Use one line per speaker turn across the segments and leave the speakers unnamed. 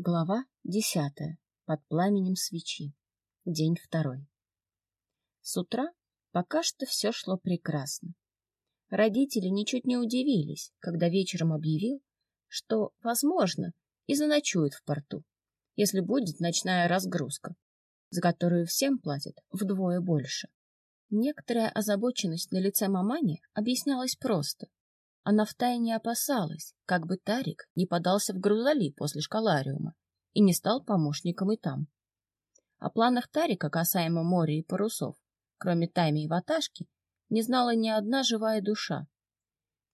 Глава десятая. Под пламенем свечи. День второй. С утра пока что все шло прекрасно. Родители ничуть не удивились, когда вечером объявил, что, возможно, и заночуют в порту, если будет ночная разгрузка, за которую всем платят вдвое больше. Некоторая озабоченность на лице мамани объяснялась просто. Она втайне опасалась, как бы Тарик не подался в грузоли после школариума и не стал помощником и там. О планах Тарика касаемо моря и парусов, кроме Тайми и Ваташки, не знала ни одна живая душа.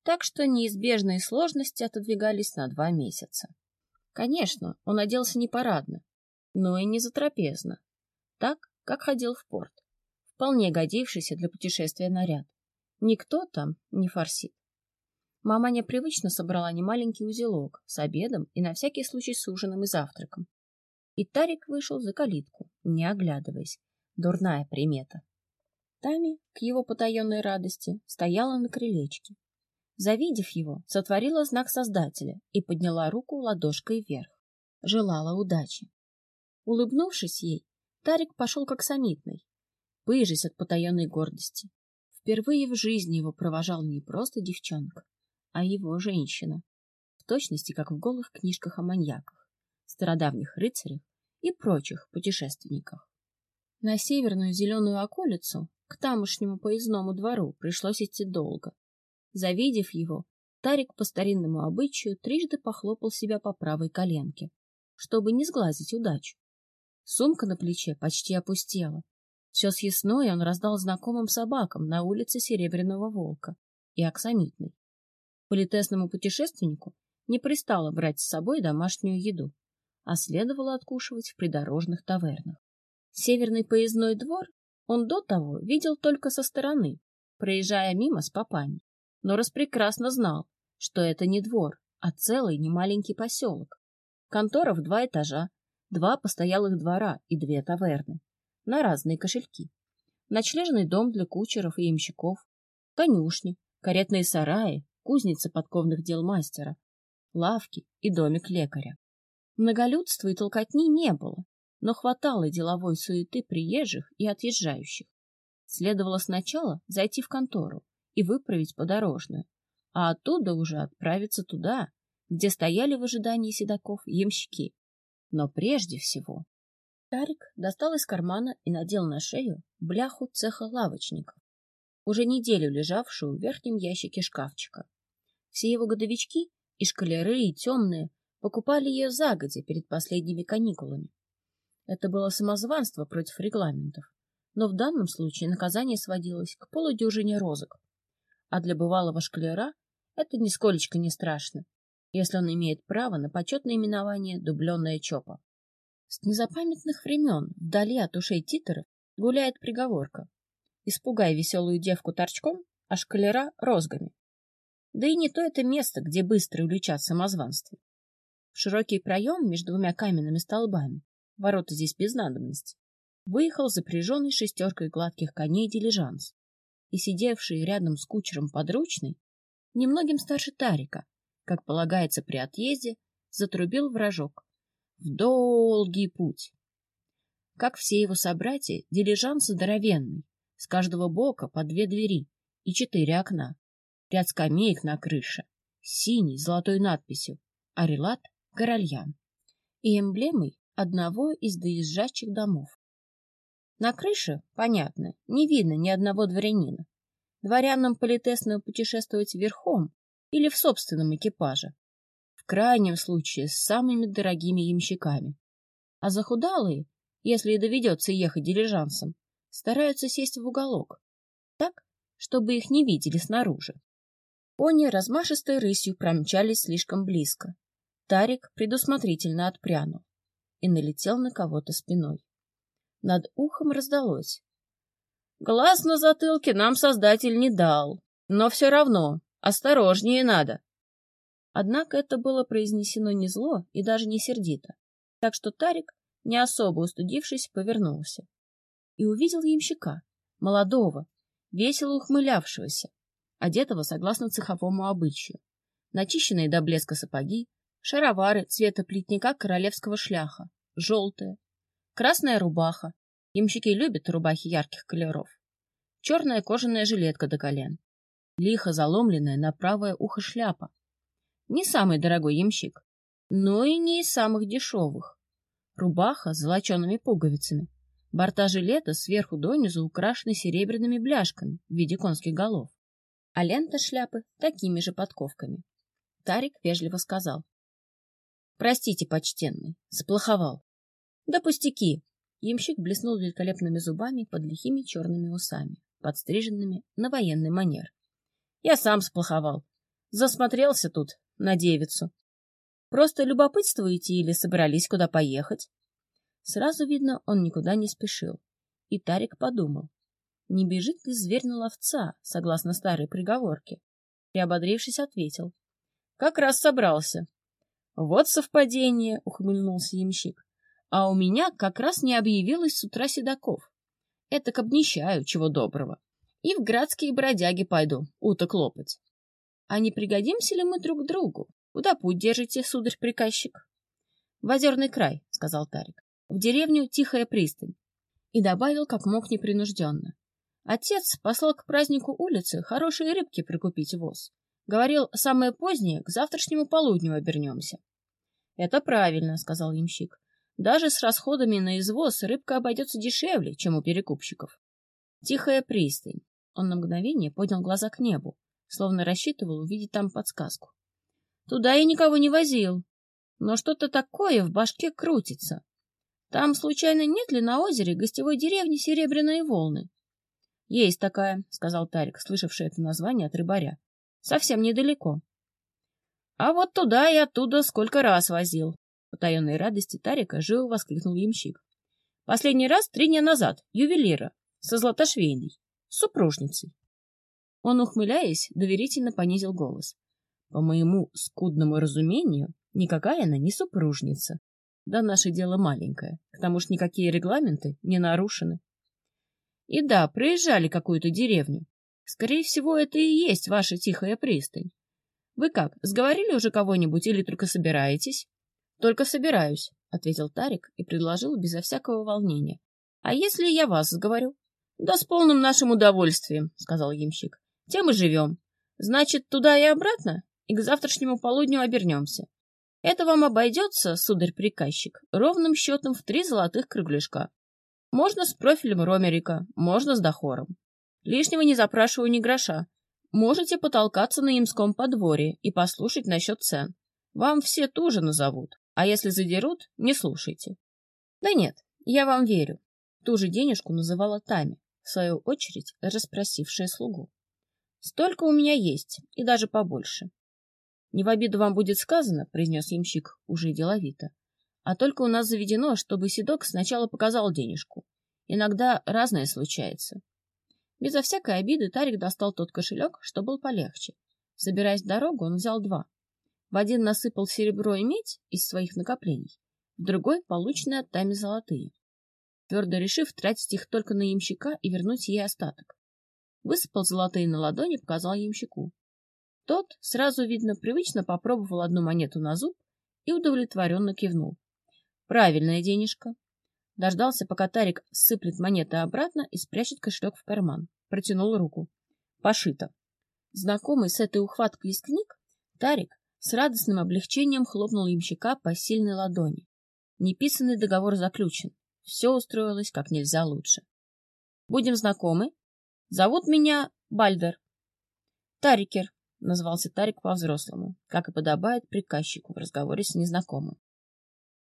Так что неизбежные сложности отодвигались на два месяца. Конечно, он оделся не парадно, но и не затрапезно. Так, как ходил в порт. Вполне годившийся для путешествия наряд. Никто там не форсит. Маманя привычно собрала немаленький узелок с обедом и на всякий случай с ужином и завтраком. И Тарик вышел за калитку, не оглядываясь. Дурная примета. Тами, к его потаенной радости, стояла на крылечке. Завидев его, сотворила знак Создателя и подняла руку ладошкой вверх. Желала удачи. Улыбнувшись ей, Тарик пошел как самитный, пыжись от потаенной гордости. Впервые в жизни его провожал не просто девчонка, а его женщина, в точности как в голых книжках о маньяках, стародавних рыцарях и прочих путешественниках. На северную зеленую околицу, к тамошнему поездному двору, пришлось идти долго. Завидев его, Тарик по старинному обычаю трижды похлопал себя по правой коленке, чтобы не сглазить удачу. Сумка на плече почти опустела. Все съестное он раздал знакомым собакам на улице Серебряного Волка и Аксамитной. Политесному путешественнику не пристало брать с собой домашнюю еду, а следовало откушивать в придорожных тавернах. Северный поездной двор он до того видел только со стороны, проезжая мимо с попами, но распрекрасно знал, что это не двор, а целый немаленький поселок. Контора в два этажа, два постоялых двора и две таверны на разные кошельки. Ночлежный дом для кучеров и имщиков, конюшни, каретные сараи, кузница подковных дел мастера, лавки и домик лекаря. Многолюдства и толкотни не было, но хватало деловой суеты приезжих и отъезжающих. Следовало сначала зайти в контору и выправить подорожную, а оттуда уже отправиться туда, где стояли в ожидании седаков ямщики. Но прежде всего Тарик достал из кармана и надел на шею бляху цеха лавочников, уже неделю лежавшую в верхнем ящике шкафчика. Все его годовички, и шкалеры, и темные, покупали ее загодя перед последними каникулами. Это было самозванство против регламентов, но в данном случае наказание сводилось к полудюжине розок. А для бывалого шкалера это нисколечко не страшно, если он имеет право на почетное именование «дубленная чопа». С незапамятных времен вдали от ушей титеров гуляет приговорка. Испугай веселую девку торчком, а шкалера — розгами. Да и не то это место, где быстро уличат самозванство. Широкий проем между двумя каменными столбами, ворота здесь без надобности, выехал запряженный шестеркой гладких коней дилижанс, и сидевший рядом с кучером подручный, немногим старше Тарика, как полагается при отъезде, затрубил вражок. В долгий путь. Как все его собратья, дилижанс здоровенный, с каждого бока по две двери и четыре окна ряд скамеек на крыше, с золотой надписью «Арелат Корольян» и эмблемой одного из доезжачих домов. На крыше, понятно, не видно ни одного дворянина. Дворянам политесно путешествовать верхом или в собственном экипаже, в крайнем случае с самыми дорогими ямщиками. А захудалые, если и доведется ехать дилижансом, стараются сесть в уголок, так, чтобы их не видели снаружи. Пони размашистой рысью промчались слишком близко. Тарик предусмотрительно отпрянул и налетел на кого-то спиной. Над ухом раздалось. Глаз на затылке нам создатель не дал, но все равно осторожнее надо. Однако это было произнесено не зло и даже не сердито, так что Тарик, не особо устудившись, повернулся и увидел ямщика, молодого, весело ухмылявшегося, одетого согласно цеховому обычаю. Начищенные до блеска сапоги, шаровары цвета плетника королевского шляха, желтые, красная рубаха, ямщики любят рубахи ярких колеров, черная кожаная жилетка до колен, лихо заломленная на правое ухо шляпа. Не самый дорогой ямщик, но и не из самых дешевых. Рубаха с золочеными пуговицами, борта жилета сверху донизу украшены серебряными бляшками в виде конских голов, а лента шляпы такими же подковками. Тарик вежливо сказал. — Простите, почтенный, сплоховал. — Да пустяки. Ямщик блеснул великолепными зубами под лихими черными усами, подстриженными на военный манер. — Я сам сплоховал. Засмотрелся тут на девицу. Просто любопытствуете или собрались куда поехать? Сразу видно, он никуда не спешил. И Тарик подумал, не бежит ли зверь на ловца, согласно старой приговорке. Приободрившись, ответил. Как раз собрался. Вот совпадение, ухмыльнулся ямщик. А у меня как раз не объявилось с утра седаков. Это к обнищаю, чего доброго. И в градские бродяги пойду, уток лопать. А не пригодимся ли мы друг другу? Куда путь держите, сударь-приказчик? — В озерный край, — сказал Тарик. — В деревню Тихая пристань. И добавил как мог непринужденно. Отец послал к празднику улицы хорошие рыбки прикупить воз. Говорил, самое позднее, к завтрашнему полудню обернемся. — Это правильно, — сказал ямщик. — Даже с расходами на извоз рыбка обойдется дешевле, чем у перекупщиков. Тихая пристань. Он на мгновение поднял глаза к небу, словно рассчитывал увидеть там подсказку. Туда я никого не возил, но что-то такое в башке крутится. Там, случайно, нет ли на озере гостевой деревни Серебряные волны? — Есть такая, — сказал Тарик, слышавший это название от рыбаря. — Совсем недалеко. — А вот туда и оттуда сколько раз возил. Потаенной радости Тарика живо воскликнул ямщик. — Последний раз три дня назад, ювелира, со златошвейной, с супружницей. Он, ухмыляясь, доверительно понизил голос. По моему скудному разумению, никакая она не супружница. Да наше дело маленькое, к тому ж никакие регламенты не нарушены. И да, проезжали какую-то деревню. Скорее всего, это и есть ваша тихая пристань. Вы как, сговорили уже кого-нибудь или только собираетесь? Только собираюсь, — ответил Тарик и предложил безо всякого волнения. А если я вас сговорю? Да с полным нашим удовольствием, — сказал ямщик. Тем и живем. Значит, туда и обратно? и к завтрашнему полудню обернемся. Это вам обойдется, сударь-приказчик, ровным счетом в три золотых кругляшка. Можно с профилем Ромерика, можно с дохором. Лишнего не запрашиваю ни гроша. Можете потолкаться на имском подворье и послушать насчет цен. Вам все тоже назовут, а если задерут, не слушайте. Да нет, я вам верю. Ту же денежку называла Тами, в свою очередь расспросившая слугу. Столько у меня есть, и даже побольше. Не в обиду вам будет сказано, — произнес ямщик уже деловито. А только у нас заведено, чтобы седок сначала показал денежку. Иногда разное случается. Безо всякой обиды Тарик достал тот кошелек, что был полегче. Собираясь в дорогу, он взял два. В один насыпал серебро и медь из своих накоплений, в другой — полученные от Тами золотые, твердо решив тратить их только на ямщика и вернуть ей остаток. Высыпал золотые на ладони, показал ямщику. Тот, сразу видно, привычно попробовал одну монету на зуб и удовлетворенно кивнул. Правильная денежка. Дождался, пока Тарик сыплет монеты обратно и спрячет кошелек в карман. Протянул руку. Пошито. Знакомый с этой ухваткой из книг, Тарик с радостным облегчением хлопнул ямщика по сильной ладони. Неписанный договор заключен. Все устроилось как нельзя лучше. Будем знакомы. Зовут меня Бальдер. Тарикер, — назвался Тарик по-взрослому, как и подобает приказчику в разговоре с незнакомым. —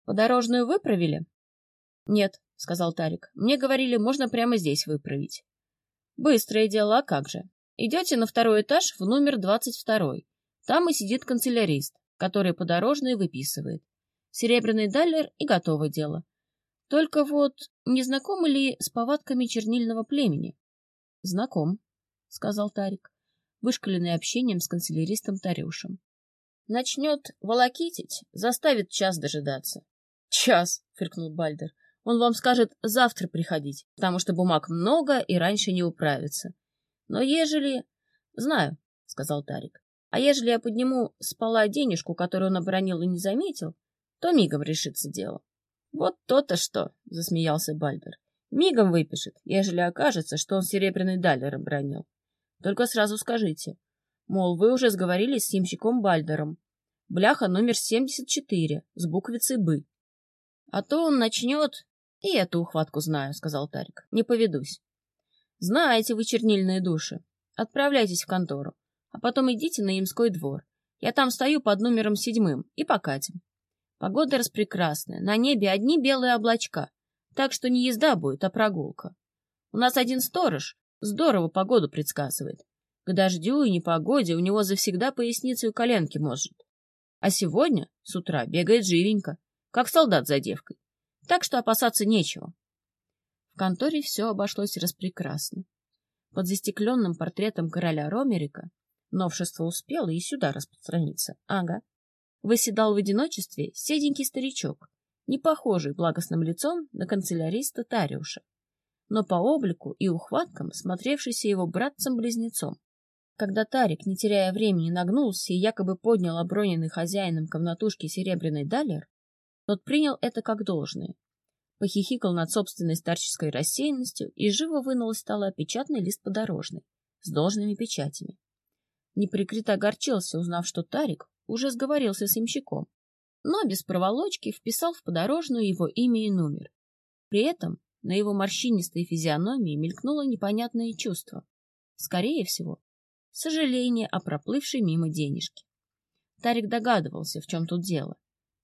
Подорожную выправили? — Нет, — сказал Тарик. — Мне говорили, можно прямо здесь выправить. — Быстрое дело, а как же? Идете на второй этаж в номер двадцать второй. Там и сидит канцелярист, который подорожные выписывает. Серебряный даллер и готово дело. Только вот не знакомы ли с повадками чернильного племени? — Знаком, — сказал Тарик вышкаленный общением с канцеляристом Тарюшем. Начнет волокитить, заставит час дожидаться. — Час, — фыркнул Бальдер. — Он вам скажет завтра приходить, потому что бумаг много и раньше не управится. Но ежели... — Знаю, — сказал Тарик. А ежели я подниму с пола денежку, которую он обронил и не заметил, то мигом решится дело. — Вот то-то что, — засмеялся Бальдер. — Мигом выпишет, ежели окажется, что он серебряный далер обронил. Только сразу скажите, мол, вы уже сговорились с ямщиком Бальдером. Бляха номер 74 с буквицей «Бы». А то он начнет... И эту ухватку знаю, — сказал Тарик. Не поведусь. Знаете вы, чернильные души. Отправляйтесь в контору, а потом идите на Имской двор. Я там стою под номером седьмым и покатим. Погода распрекрасная, на небе одни белые облачка, так что не езда будет, а прогулка. У нас один сторож здорово погоду предсказывает. К дождю и непогоде у него завсегда поясницу и коленки может. А сегодня с утра бегает живенько, как солдат за девкой. Так что опасаться нечего. В конторе все обошлось распрекрасно. Под застекленным портретом короля Ромерика новшество успело и сюда распространиться. Ага. Выседал в одиночестве седенький старичок, не похожий благостным лицом на канцеляриста Тариуша, но по облику и ухваткам смотревшийся его братцем-близнецом. Когда Тарик, не теряя времени, нагнулся и якобы поднял оброненный хозяином комнатушки серебряный далер, тот принял это как должное похихикал над собственной старческой рассеянностью и живо вынул из стола печатный лист подорожный с должными печатями. Неприкрыто огорчился, узнав, что Тарик уже сговорился с имщиком, но без проволочки вписал в подорожную его имя и номер. При этом на его морщинистой физиономии мелькнуло непонятное чувство. Скорее всего, сожаление о проплывшей мимо денежке. Тарик догадывался, в чем тут дело.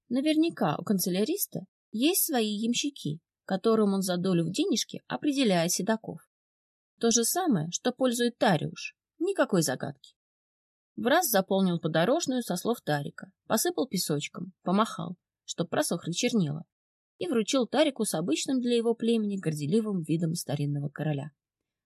Наверняка у канцеляриста есть свои ямщики, которым он за долю в денежке определяет седаков. То же самое, что пользует Тариуш. Никакой загадки. В раз заполнил подорожную со слов Тарика, посыпал песочком, помахал, чтоб просохли чернила, и вручил Тарику с обычным для его племени горделивым видом старинного короля,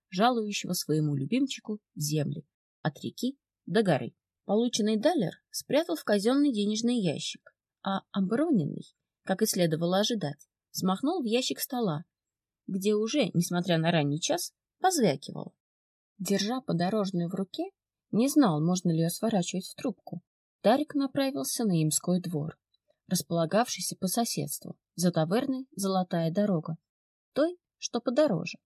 жалующего своему любимчику земли от реки до горы. Полученный далер спрятал в казенный денежный ящик, а оброненный как и следовало ожидать, смахнул в ящик стола, где уже, несмотря на ранний час, позвякивал. Держа подорожную в руке, не знал, можно ли ее сворачивать в трубку. Дарик направился на Имской двор, располагавшийся по соседству, за таверной «Золотая дорога», той, что подороже.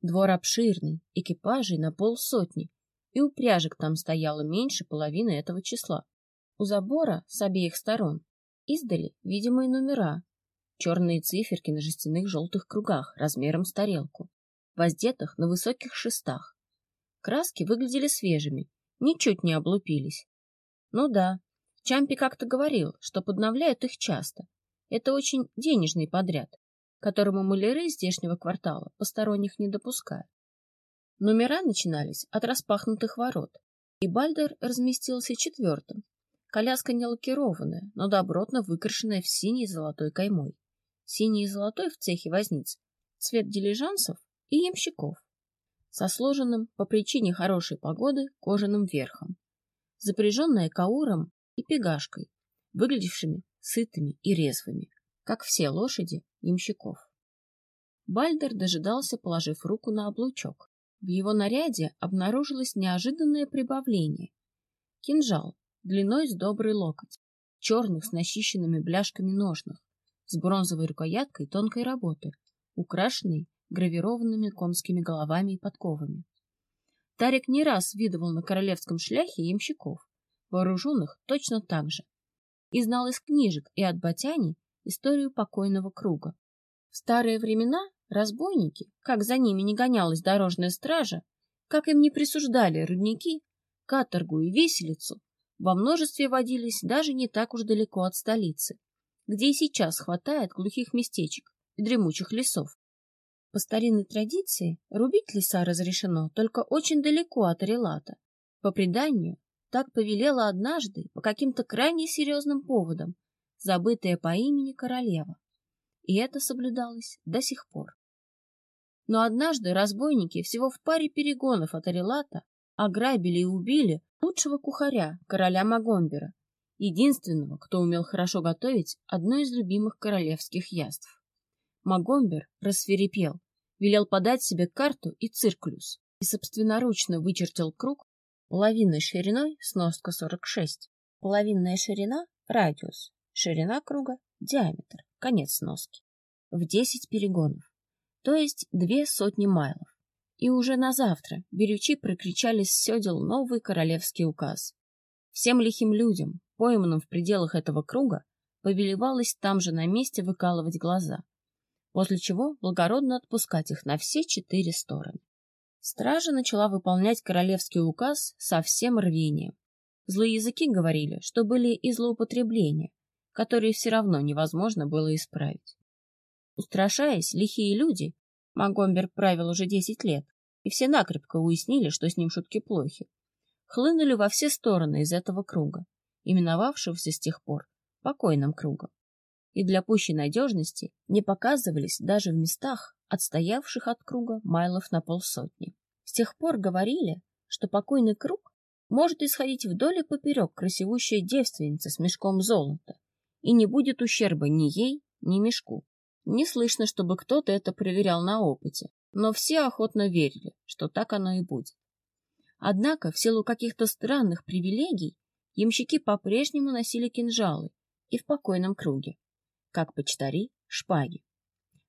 Двор обширный, экипажей на полсотни, и упряжек там стояло меньше половины этого числа. У забора с обеих сторон Издали видимые номера, черные циферки на жестяных желтых кругах размером с тарелку, воздетых на высоких шестах. Краски выглядели свежими, ничуть не облупились. Ну да, Чампи как-то говорил, что подновляют их часто. Это очень денежный подряд, которому маляры здешнего квартала посторонних не допускают. Номера начинались от распахнутых ворот, и Бальдер разместился четвертым, Коляска не лакированная, но добротно выкрашенная в синий золотой каймой. Синий и золотой в цехе возниц, цвет дилижансов и ямщиков. Со сложенным, по причине хорошей погоды, кожаным верхом. Запряженная кауром и пегашкой, выглядевшими сытыми и резвыми, как все лошади ямщиков. Бальдер дожидался, положив руку на облучок. В его наряде обнаружилось неожиданное прибавление. Кинжал, длиной с добрый локоть, черных с начищенными бляшками ножных, с бронзовой рукояткой тонкой работы, украшенной гравированными конскими головами и подковами. Тарик не раз видывал на королевском шляхе ямщиков, вооруженных точно так же, и знал из книжек и от Батяни историю покойного круга. В старые времена разбойники, как за ними не гонялась дорожная стража, как им не присуждали рудники, каторгу и виселицу, во множестве водились даже не так уж далеко от столицы, где и сейчас хватает глухих местечек и дремучих лесов. По старинной традиции рубить леса разрешено только очень далеко от Релата. По преданию, так повелела однажды по каким-то крайне серьезным поводам забытая по имени королева. И это соблюдалось до сих пор. Но однажды разбойники всего в паре перегонов от Арелата ограбили и убили лучшего кухаря, короля Магомбера, единственного, кто умел хорошо готовить одно из любимых королевских яств. Магомбер рассверепел, велел подать себе карту и циркулюс и собственноручно вычертил круг, половинной шириной сноска 46, половинная ширина — радиус, ширина круга — диаметр, конец сноски, в 10 перегонов, то есть две сотни майлов. И уже на завтра берючи прокричали с седел новый королевский указ. Всем лихим людям, пойманным в пределах этого круга, повелевалось там же на месте выкалывать глаза, после чего благородно отпускать их на все четыре стороны. Стража начала выполнять королевский указ со всем рвением. Злые языки говорили, что были и злоупотребления, которые все равно невозможно было исправить. Устрашаясь, лихие люди, Магомбер правил уже десять лет, и все накрепко уяснили, что с ним шутки плохи, хлынули во все стороны из этого круга, именовавшегося с тех пор покойным кругом, и для пущей надежности не показывались даже в местах, отстоявших от круга майлов на полсотни. С тех пор говорили, что покойный круг может исходить вдоль и поперек красивущая девственница с мешком золота, и не будет ущерба ни ей, ни мешку. Не слышно, чтобы кто-то это проверял на опыте, но все охотно верили, что так оно и будет. Однако, в силу каких-то странных привилегий, ямщики по-прежнему носили кинжалы и в покойном круге, как почтари — шпаги.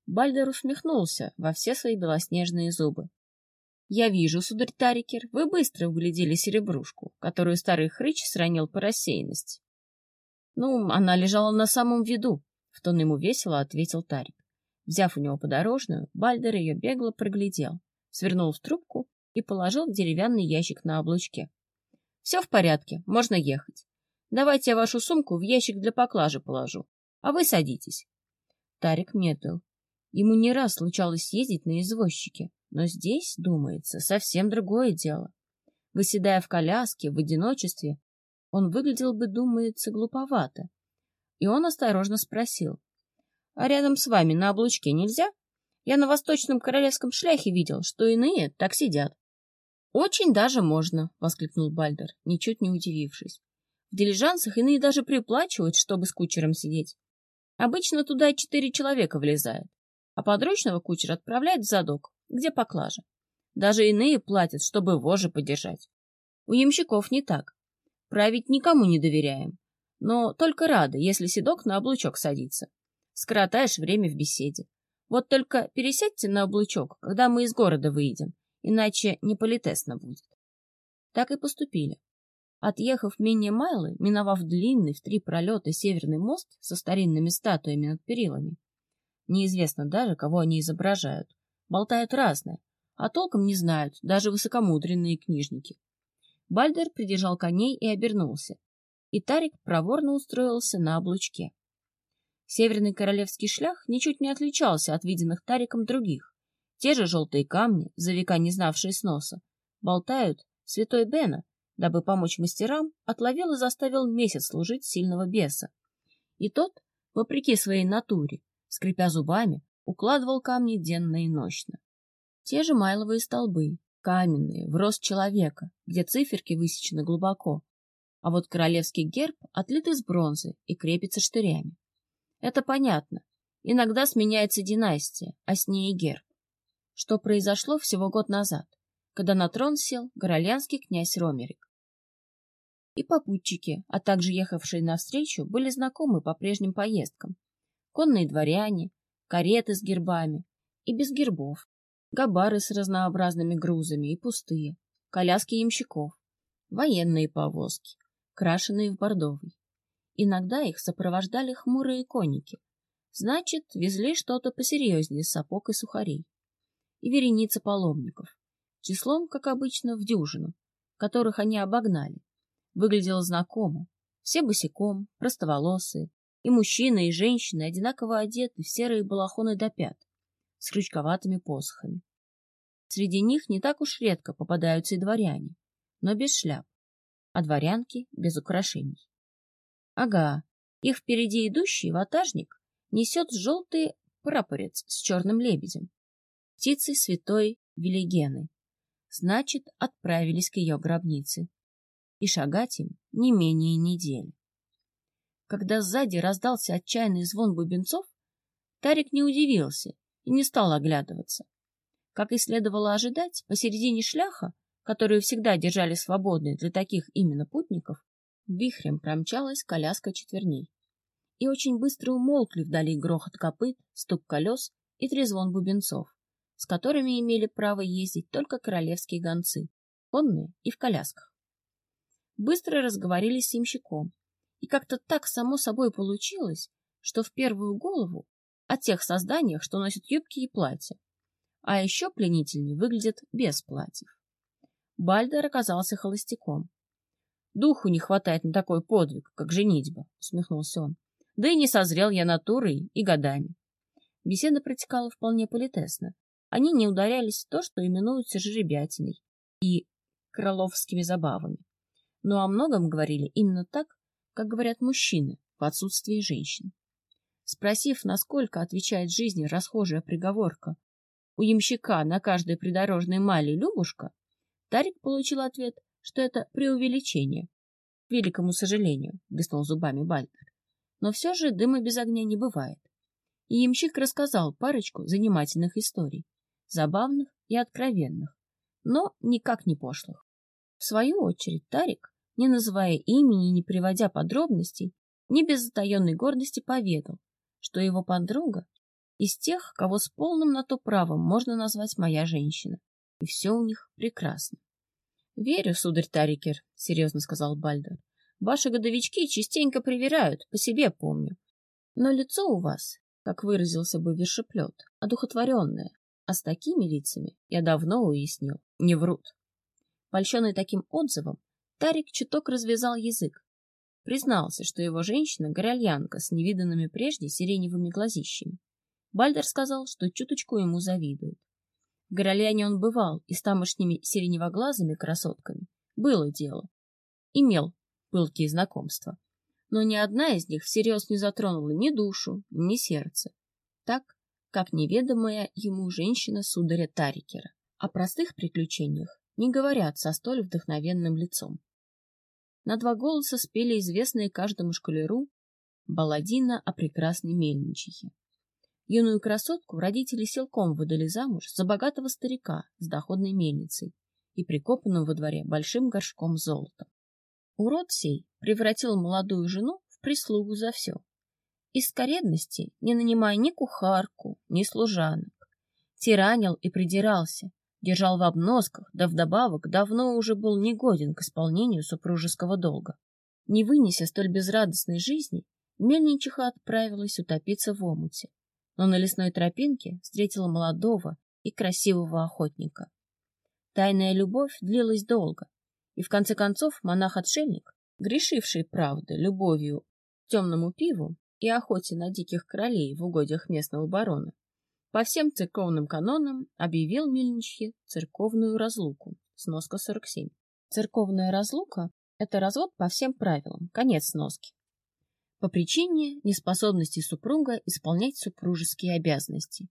Бальдер усмехнулся во все свои белоснежные зубы. — Я вижу, сударь Тарикер, вы быстро углядели серебрушку, которую старый хрыч сранил по рассеянности. — Ну, она лежала на самом виду, — в тон ему весело ответил Тарик. Взяв у него подорожную, Бальдер ее бегло проглядел, свернул в трубку и положил в деревянный ящик на облучке. — Все в порядке, можно ехать. Давайте я вашу сумку в ящик для поклажи положу, а вы садитесь. Тарик медлил. Ему не раз случалось ездить на извозчике, но здесь, думается, совсем другое дело. Выседая в коляске, в одиночестве, он выглядел бы, думается, глуповато. И он осторожно спросил. — А рядом с вами на облучке нельзя? Я на восточном королевском шляхе видел, что иные так сидят. — Очень даже можно, — воскликнул Бальдер, ничуть не удивившись. В дилижансах иные даже приплачивают, чтобы с кучером сидеть. Обычно туда четыре человека влезают а подручного кучера отправляют в задок, где поклажа. Даже иные платят, чтобы вожжи подержать. У ямщиков не так. Править никому не доверяем. Но только рады, если седок на облучок садится. Скоротаешь время в беседе. Вот только пересядьте на облучок, когда мы из города выйдем, иначе не политесно будет. Так и поступили. Отъехав менее майлы, миновав длинный в три пролета северный мост со старинными статуями над перилами, Неизвестно даже, кого они изображают. Болтают разное, а толком не знают даже высокомудренные книжники. Бальдер придержал коней и обернулся, и Тарик проворно устроился на облучке. Северный королевский шлях ничуть не отличался от виденных Тариком других. Те же желтые камни, за века не знавшие сноса, болтают святой Бена, дабы помочь мастерам, отловил и заставил месяц служить сильного беса. И тот, вопреки своей натуре, скрипя зубами, укладывал камни денно и ночно. Те же майловые столбы, каменные, в рост человека, где циферки высечены глубоко, а вот королевский герб отлит из бронзы и крепится штырями. Это понятно. Иногда сменяется династия, а с ней и герб. Что произошло всего год назад, когда на трон сел горолянский князь Ромерик. И попутчики, а также ехавшие навстречу, были знакомы по прежним поездкам, конные дворяне, кареты с гербами и без гербов, габары с разнообразными грузами и пустые, коляски ямщиков, военные повозки, крашеные в бордовый. Иногда их сопровождали хмурые конники, значит, везли что-то посерьезнее сапог и сухарей. И вереница паломников, числом, как обычно, в дюжину, которых они обогнали. Выглядело знакомо, все босиком, простоволосые, и мужчины, и женщины одинаково одеты в серые балахоны до пят, с крючковатыми посохами. Среди них не так уж редко попадаются и дворяне, но без шляп, а дворянки без украшений. Ага, их впереди идущий ватажник несет желтый прапорец с черным лебедем, птицей святой Велигены. Значит, отправились к ее гробнице. И шагать им не менее недели. Когда сзади раздался отчаянный звон бубенцов, Тарик не удивился и не стал оглядываться. Как и следовало ожидать, посередине шляха которую всегда держали свободной для таких именно путников, вихрем промчалась коляска четверней. И очень быстро умолкли вдали грохот копыт, стук колес и трезвон бубенцов, с которыми имели право ездить только королевские гонцы, конные и в колясках. Быстро разговорились с имщиком, и как-то так само собой получилось, что в первую голову о тех созданиях, что носят юбки и платья, а еще пленительнее выглядят без платьев. Бальдер оказался холостяком. «Духу не хватает на такой подвиг, как женитьба», — усмехнулся он. «Да и не созрел я натурой и годами». Беседа протекала вполне политесно. Они не ударялись в то, что именуются жеребятиной и крыловскими забавами. Но о многом говорили именно так, как говорят мужчины в отсутствии женщин. Спросив, насколько отвечает жизни расхожая приговорка у ямщика на каждой придорожной мале Любушка, Тарик получил ответ, что это преувеличение. К великому сожалению, блеснул зубами Бальтер. Но все же дыма без огня не бывает. И ямщик рассказал парочку занимательных историй, забавных и откровенных, но никак не пошлых. В свою очередь Тарик, не называя имени и не приводя подробностей, не без затаенной гордости поведал, что его подруга из тех, кого с полным на то правом можно назвать моя женщина. И все у них прекрасно. — Верю, сударь Тарикер, — серьезно сказал Бальдер. — Ваши годовички частенько привирают, по себе помню. Но лицо у вас, как выразился бы вершеплет, одухотворенное, а с такими лицами я давно уяснил, не врут. Польщенный таким отзывом, Тарик чуток развязал язык, признался, что его женщина — горальянка с невиданными прежде сиреневыми глазищами. Бальдер сказал, что чуточку ему завидует. В Гороляне он бывал, и с тамошними сиреневоглазыми красотками было дело. Имел пылкие знакомства. Но ни одна из них всерьез не затронула ни душу, ни сердце. Так, как неведомая ему женщина сударя Тарикера. О простых приключениях не говорят со столь вдохновенным лицом. На два голоса спели известные каждому школяру балладина о прекрасной мельничихе. Юную красотку родители силком выдали замуж за богатого старика с доходной мельницей и прикопанным во дворе большим горшком золота. Урод сей превратил молодую жену в прислугу за все. Из скоредности, не нанимая ни кухарку, ни служанок, тиранил и придирался, держал в обносках, да вдобавок давно уже был негоден к исполнению супружеского долга. Не вынеся столь безрадостной жизни, мельничиха отправилась утопиться в омуте, но на лесной тропинке встретила молодого и красивого охотника. Тайная любовь длилась долго, и в конце концов монах-отшельник, грешивший, правда, любовью темному пиву и охоте на диких кролей в угодьях местного барона, по всем церковным канонам объявил Мельничье церковную разлуку. Сноска 47. Церковная разлука — это развод по всем правилам, конец сноски по причине неспособности супруга исполнять супружеские обязанности.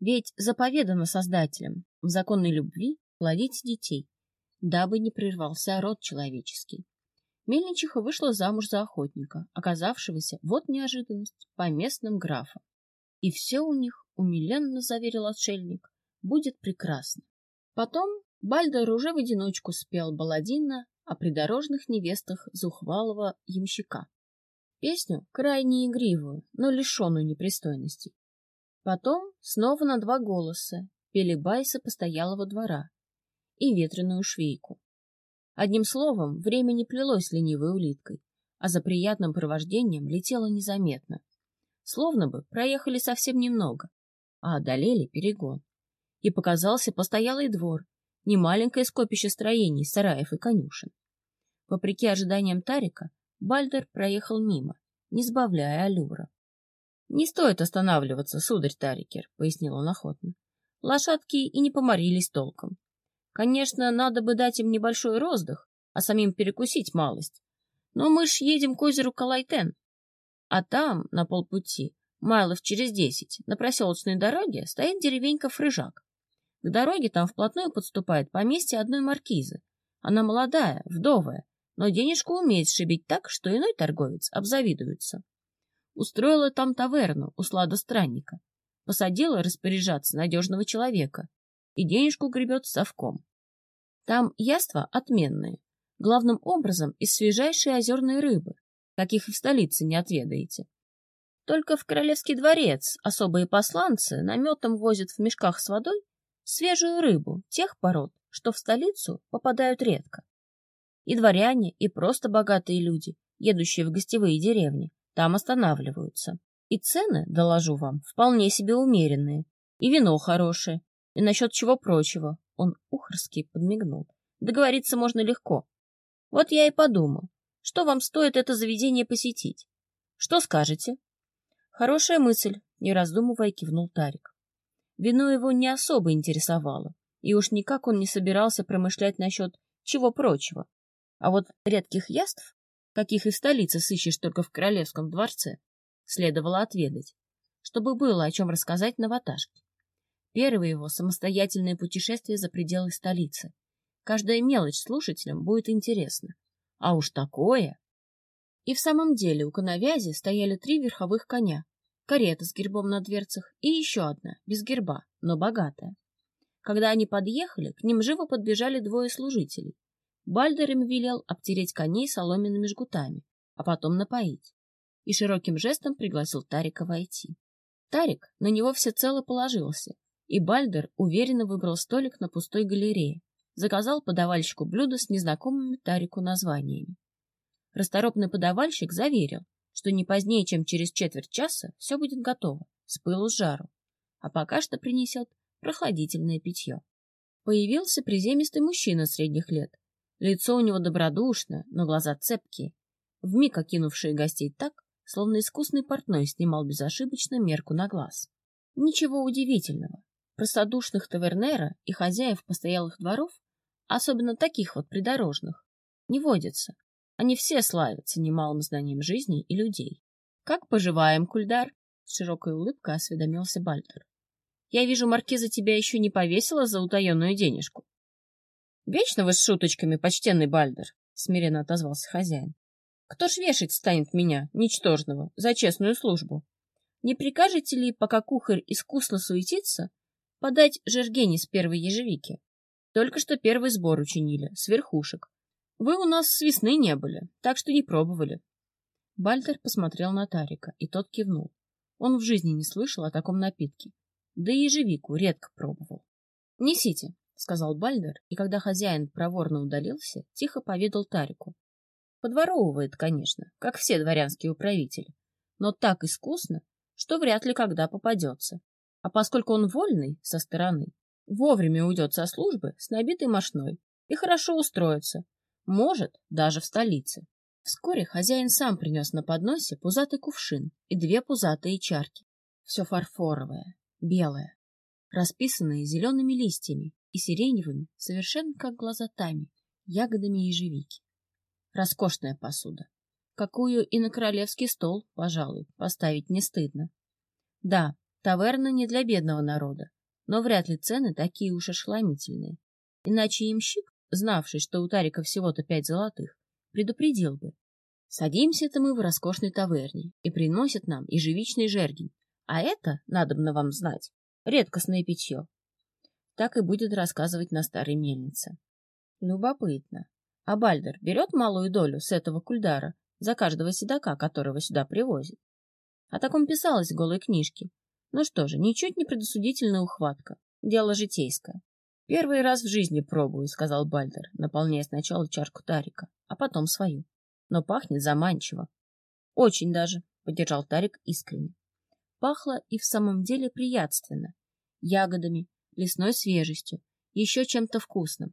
Ведь заповедано Создателем в законной любви плодить детей, дабы не прервался род человеческий. Мельничиха вышла замуж за охотника, оказавшегося, вот неожиданность, по местным графам. И все у них, умиленно заверил отшельник, будет прекрасно. Потом Бальдер уже в одиночку спел балладина о придорожных невестах зухвалого ямщика. Песню крайне игривую, но лишенную непристойностей. Потом снова на два голоса пели байсы постоялого двора и ветреную швейку. Одним словом, время не плелось ленивой улиткой, а за приятным провождением летело незаметно. Словно бы проехали совсем немного, а одолели перегон. И показался постоялый двор, немаленькое скопище строений, сараев и конюшен. Вопреки ожиданиям Тарика, Бальдер проехал мимо, не сбавляя аллюра. — Не стоит останавливаться, сударь Тарикер, — пояснил он охотно. Лошадки и не поморились толком. Конечно, надо бы дать им небольшой роздых, а самим перекусить малость. Но мы ж едем к озеру Калайтен. А там, на полпути, майлов через десять, на проселочной дороге стоит деревенька Фрыжак. К дороге там вплотную подступает поместье одной маркизы. Она молодая, вдовая, но денежку умеет сшибить так, что иной торговец обзавидуется. Устроила там таверну у сладостранника, посадила распоряжаться надежного человека и денежку гребет совком. Там яства отменные, главным образом из свежайшей озерной рыбы, каких и в столице не отведаете. Только в королевский дворец особые посланцы наметом возят в мешках с водой свежую рыбу тех пород, что в столицу попадают редко. И дворяне, и просто богатые люди, едущие в гостевые деревни, там останавливаются. И цены, доложу вам, вполне себе умеренные. И вино хорошее. И насчет чего прочего. Он ухорски подмигнул. Договориться можно легко. Вот я и подумал, что вам стоит это заведение посетить. Что скажете? Хорошая мысль, не раздумывая, кивнул Тарик. Вино его не особо интересовало, и уж никак он не собирался промышлять насчет чего прочего. А вот редких яств, каких и в сыщешь только в королевском дворце, следовало отведать, чтобы было о чем рассказать на ваташке. Первое его самостоятельное путешествие за пределы столицы. Каждая мелочь слушателям будет интересна. А уж такое! И в самом деле у коновязи стояли три верховых коня, карета с гербом на дверцах и еще одна, без герба, но богатая. Когда они подъехали, к ним живо подбежали двое служителей. Бальдер им велел обтереть коней соломенными жгутами, а потом напоить и широким жестом пригласил Тарика войти. Тарик на него всецело положился, и Бальдер уверенно выбрал столик на пустой галерее, заказал подавальщику блюдо с незнакомыми Тарику названиями. Расторопный подавальщик заверил, что не позднее, чем через четверть часа все будет готово, с пылу с жару, а пока что принесет прохладительное питье. Появился приземистый мужчина средних лет. Лицо у него добродушное, но глаза цепкие, вмиг окинувшие гостей так, словно искусный портной снимал безошибочно мерку на глаз. Ничего удивительного. Простодушных тавернера и хозяев постоялых дворов, особенно таких вот придорожных, не водится. Они все славятся немалым знанием жизни и людей. — Как поживаем, Кульдар? — с широкой улыбкой осведомился Бальтер. — Я вижу, маркиза тебя еще не повесила за утаенную денежку. — Вечно вы с шуточками, почтенный Бальдер, — смиренно отозвался хозяин. Кто ж вешать станет меня, ничтожного, за честную службу? Не прикажете ли, пока кухарь искусно суетится, подать жергени с первой ежевики? Только что первый сбор учинили, с верхушек. Вы у нас с весны не были, так что не пробовали. Бальтер посмотрел на Тарика, и тот кивнул. Он в жизни не слышал о таком напитке. Да и ежевику редко пробовал. — Несите, — сказал Бальдер, и когда хозяин проворно удалился, тихо поведал Тарику. Подворовывает, конечно, как все дворянские управители, но так искусно, что вряд ли когда попадется. А поскольку он вольный со стороны, вовремя уйдет со службы с набитой мошной и хорошо устроится, может, даже в столице. Вскоре хозяин сам принес на подносе пузатый кувшин и две пузатые чарки. Все фарфоровое, белое, расписанное зелеными листьями и сиреневыми, совершенно как глаза Тами, ягодами ежевики. Роскошная посуда. Какую и на королевский стол, пожалуй, поставить не стыдно. Да, таверна не для бедного народа, но вряд ли цены такие уж ошеломительные. Иначе имщик, знавший, что у Тарика всего-то пять золотых, предупредил бы. Садимся-то мы в роскошной таверне, и приносят нам ежевичный жергень, а это, надобно вам знать, редкостное питье. Так и будет рассказывать на старой мельнице. Любопытно, а Бальдер берет малую долю с этого кульдара за каждого седока, которого сюда привозит. О таком писалось в голой книжке. Ну что же, ничуть не предосудительная ухватка. Дело житейское. «Первый раз в жизни пробую», — сказал Бальдер, наполняя сначала чашку Тарика, а потом свою. «Но пахнет заманчиво». «Очень даже», — поддержал Тарик искренне. Пахло и в самом деле приятственно. Ягодами, лесной свежестью, еще чем-то вкусным.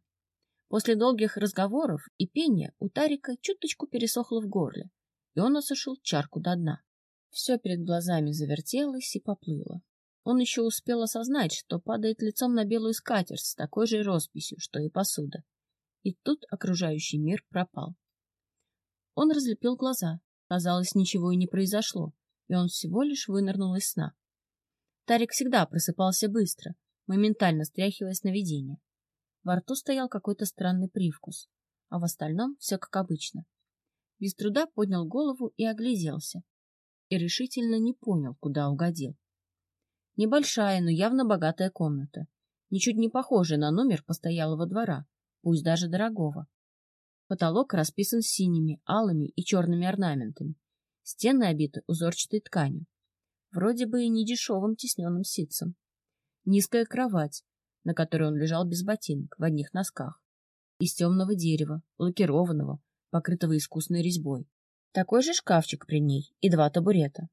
После долгих разговоров и пения у Тарика чуточку пересохло в горле, и он осушил чарку до дна. Все перед глазами завертелось и поплыло. Он еще успел осознать, что падает лицом на белую скатерть с такой же росписью, что и посуда. И тут окружающий мир пропал. Он разлепил глаза. Казалось, ничего и не произошло, и он всего лишь вынырнул из сна. Тарик всегда просыпался быстро, моментально стряхивая сновидения. Во рту стоял какой-то странный привкус, а в остальном все как обычно. Без труда поднял голову и огляделся. И решительно не понял, куда угодил. Небольшая, но явно богатая комната, ничуть не похожая на номер постоялого двора, пусть даже дорогого. Потолок расписан синими, алыми и черными орнаментами. Стены обиты узорчатой тканью. Вроде бы и не дешевым тисненным ситцем. Низкая кровать, на которой он лежал без ботинок, в одних носках. Из темного дерева, лакированного, покрытого искусной резьбой. Такой же шкафчик при ней и два табурета.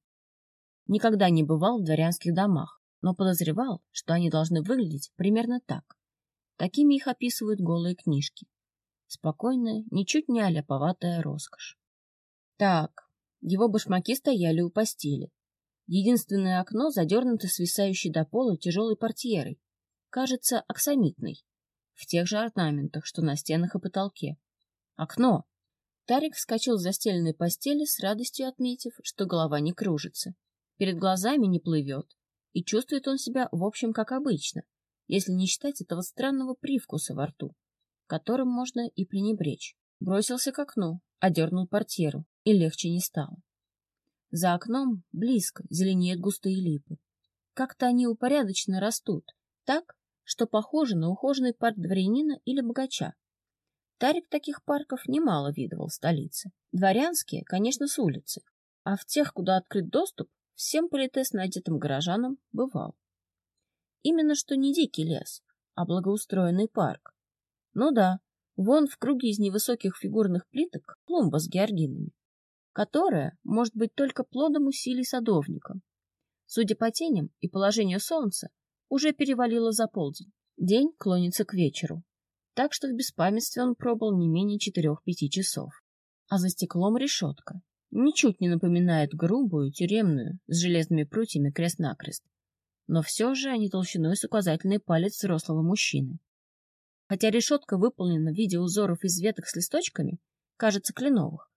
Никогда не бывал в дворянских домах, но подозревал, что они должны выглядеть примерно так. Такими их описывают голые книжки. Спокойная, ничуть не аляповатая роскошь. Так, его башмаки стояли у постели. Единственное окно задернуто свисающей до пола тяжелой портьерой, кажется, оксамитной, в тех же орнаментах, что на стенах и потолке. Окно! Тарик вскочил с застеленной постели с радостью отметив, что голова не кружится. Перед глазами не плывет, и чувствует он себя, в общем, как обычно, если не считать этого странного привкуса во рту, которым можно и пренебречь. Бросился к окну, одернул портьеру, и легче не стало. За окном близко зеленеют густые липы. Как-то они упорядоченно растут, так, что похоже на ухоженный парк дворянина или богача. Тарик таких парков немало видывал в столице. Дворянские, конечно, с улицы, а в тех, куда открыт доступ, всем политес надетым горожанам бывал. Именно что не дикий лес, а благоустроенный парк. Ну да, вон в круге из невысоких фигурных плиток клумба с георгинами, которая может быть только плодом усилий садовника. Судя по теням и положению солнца, уже перевалило за полдень. День клонится к вечеру, так что в беспамятстве он пробыл не менее четырех-пяти часов. А за стеклом решетка, ничуть не напоминает грубую, тюремную, с железными прутьями крест-накрест. Но все же они толщиной с указательный палец взрослого мужчины. Хотя решетка выполнена в виде узоров из веток с листочками, кажется кленовых,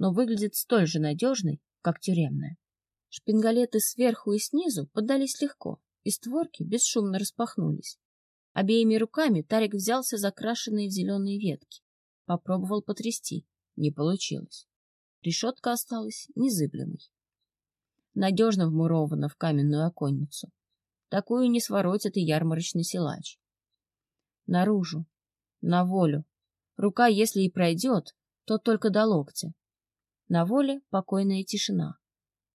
но выглядит столь же надежной, как тюремная. Шпингалеты сверху и снизу поддались легко, и створки бесшумно распахнулись. Обеими руками Тарик взялся за крашеные в зеленые ветки. Попробовал потрясти. Не получилось. Решетка осталась незыблемой. Надежно вмурована в каменную оконницу. Такую не своротит и ярмарочный силач. Наружу, на волю. Рука, если и пройдет, то только до локтя. На воле покойная тишина,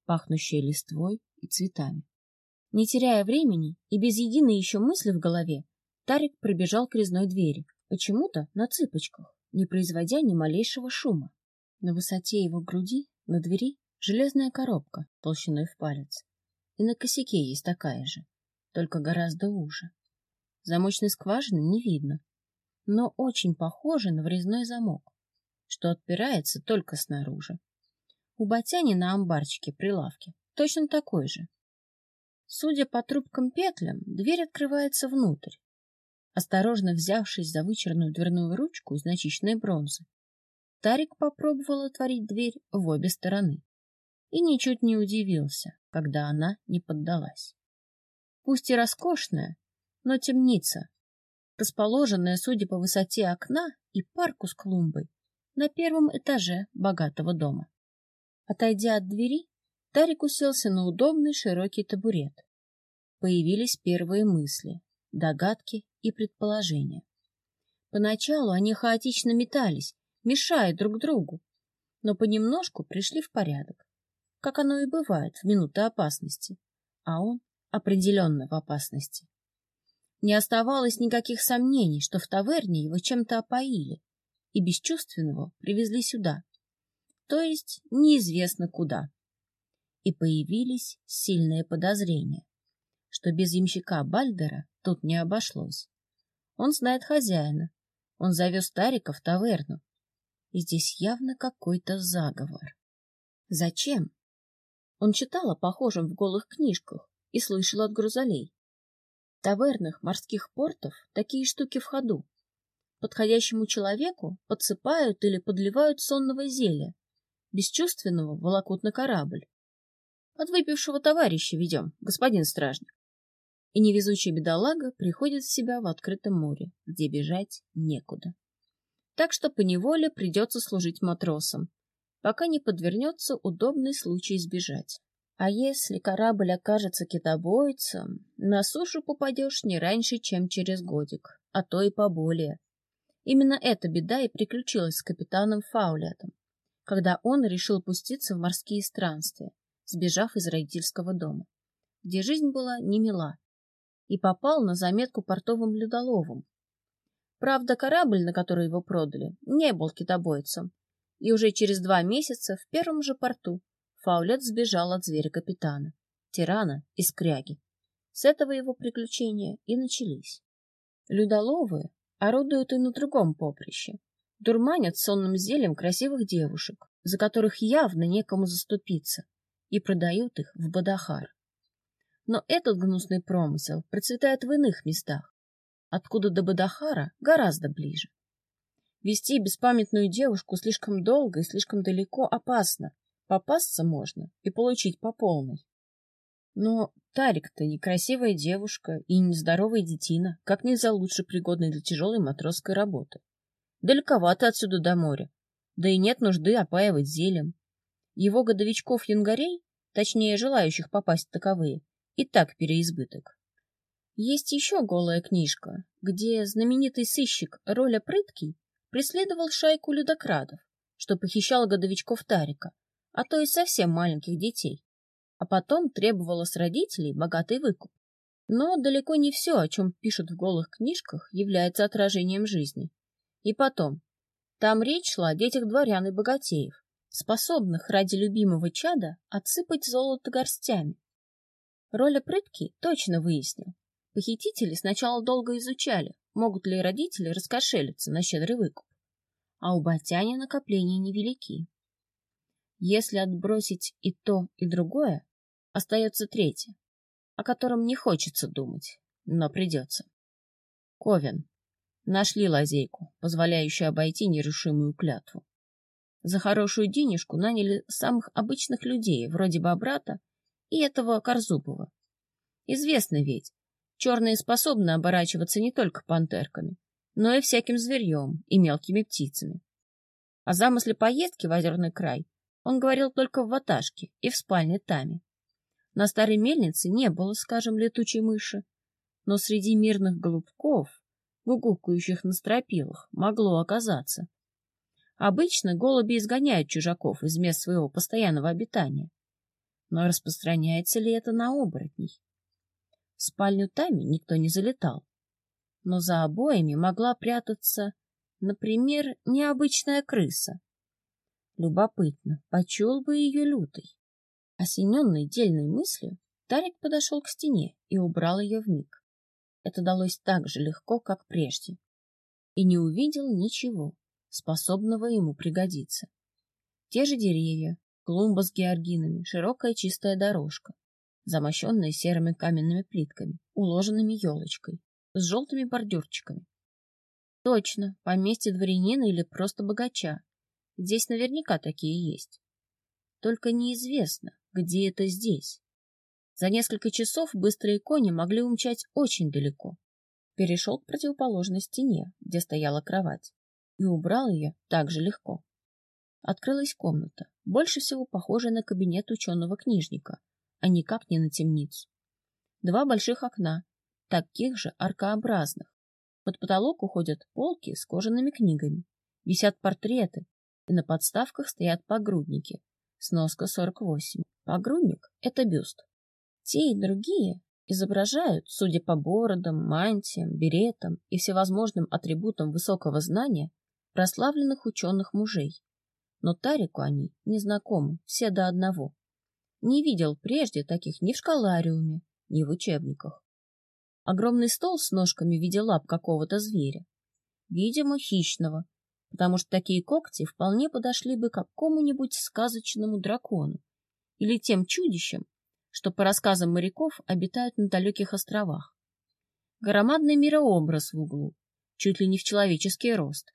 пахнущая листвой и цветами. Не теряя времени и без единой еще мысли в голове, Тарик пробежал к резной двери, почему-то на цыпочках, не производя ни малейшего шума. На высоте его груди, на двери, железная коробка толщиной в палец. И на косяке есть такая же, только гораздо уже. Замочной скважины не видно, но очень похоже на врезной замок, что отпирается только снаружи. У Батяни на амбарчике прилавке точно такой же. Судя по трубкам петлям, дверь открывается внутрь. Осторожно взявшись за вычерную дверную ручку из начищенной бронзы, Тарик попробовал отворить дверь в обе стороны и ничуть не удивился, когда она не поддалась. Пусть и роскошная, но темница, расположенная, судя по высоте окна и парку с клумбой, на первом этаже богатого дома. Отойдя от двери, Тарик уселся на удобный широкий табурет. Появились первые мысли, догадки и предположения. Поначалу они хаотично метались, мешая друг другу, но понемножку пришли в порядок, как оно и бывает в минуты опасности, а он определенно в опасности. Не оставалось никаких сомнений, что в таверне его чем-то опоили и бесчувственного привезли сюда, то есть неизвестно куда. И появились сильные подозрения, что без ямщика Бальдера тут не обошлось. Он знает хозяина, он завез Тарика в таверну, и здесь явно какой-то заговор. Зачем? Он читал о похожем в голых книжках и слышал от грузолей. В тавернах морских портов такие штуки в ходу. Подходящему человеку подсыпают или подливают сонного зелья, бесчувственного волокут на корабль. От выпившего товарища ведем, господин стражник. И невезучий бедолага приходит в себя в открытом море, где бежать некуда так что поневоле придется служить матросом, пока не подвернется удобный случай сбежать. А если корабль окажется китобойцем, на сушу попадешь не раньше, чем через годик, а то и поболее. Именно эта беда и приключилась с капитаном Фаулетом, когда он решил пуститься в морские странствия, сбежав из родительского дома, где жизнь была не мила, и попал на заметку портовым людоловом. Правда, корабль, на который его продали, не был китобойцем, и уже через два месяца в первом же порту Фаулет сбежал от зверя-капитана, тирана и скряги. С этого его приключения и начались. Людоловы орудуют и на другом поприще. Дурманят сонным зельем красивых девушек, за которых явно некому заступиться, и продают их в Бадахар. Но этот гнусный промысел процветает в иных местах, откуда до Бадахара гораздо ближе. Вести беспамятную девушку слишком долго и слишком далеко опасно. Попасться можно и получить по полной. Но Тарик-то некрасивая девушка и нездоровая детина, как нельзя лучше пригодной для тяжелой матросской работы. Далековато отсюда до моря, да и нет нужды опаивать зелем. Его годовичков-янгарей, точнее желающих попасть в таковые, и так переизбыток. Есть еще голая книжка, где знаменитый сыщик Роля Прыткий преследовал шайку людокрадов, что похищал годовичков Тарика, а то и совсем маленьких детей а потом требовала с родителей богатый выкуп. Но далеко не все, о чем пишут в голых книжках, является отражением жизни. И потом, там речь шла о детях дворян и богатеев, способных ради любимого чада отсыпать золото горстями. Роля прытки точно выяснил. Похитители сначала долго изучали, могут ли родители раскошелиться на щедрый выкуп. А у Батяни накопления невелики. Если отбросить и то, и другое, остается третье, о котором не хочется думать, но придется. Ковен. Нашли лазейку, позволяющую обойти нерушимую клятву. За хорошую денежку наняли самых обычных людей, вроде Бобрата и этого Корзубова. Известно ведь, черные способны оборачиваться не только пантерками, но и всяким зверьем и мелкими птицами. О замысле поездки в озерный край он говорил только в ваташке и в спальне Тами. На старой мельнице не было, скажем, летучей мыши, но среди мирных голубков, гугукающих на стропилах, могло оказаться. Обычно голуби изгоняют чужаков из мест своего постоянного обитания. Но распространяется ли это на оборотней? В спальню Тами никто не залетал, но за обоями могла прятаться, например, необычная крыса, Любопытно, почел бы ее лютый. Осененный дельной мыслью, Тарик подошел к стене и убрал ее в миг. Это далось так же легко, как прежде. И не увидел ничего, способного ему пригодиться. Те же деревья, клумба с георгинами, широкая чистая дорожка, замощенная серыми каменными плитками, уложенными елочкой, с желтыми бордюрчиками. Точно, поместье дворянина или просто богача, Здесь наверняка такие есть. Только неизвестно, где это здесь. За несколько часов быстрые кони могли умчать очень далеко. Перешел к противоположной стене, где стояла кровать, и убрал ее так же легко. Открылась комната, больше всего похожая на кабинет ученого-книжника, а никак не на темницу. Два больших окна, таких же аркообразных. Под потолок уходят полки с кожаными книгами. Висят портреты, и на подставках стоят погрудники. Сноска 48. Погрудник — это бюст. Те и другие изображают, судя по бородам, мантиям, беретам и всевозможным атрибутам высокого знания, прославленных ученых мужей. Но Тарику они не знакомы, все до одного. Не видел прежде таких ни в школариуме, ни в учебниках. Огромный стол с ножками в виде лап какого-то зверя. Видимо, хищного, потому что такие когти вполне подошли бы какому-нибудь сказочному дракону или тем чудищам, что, по рассказам моряков, обитают на далеких островах. Громадный мирообраз в углу, чуть ли не в человеческий рост.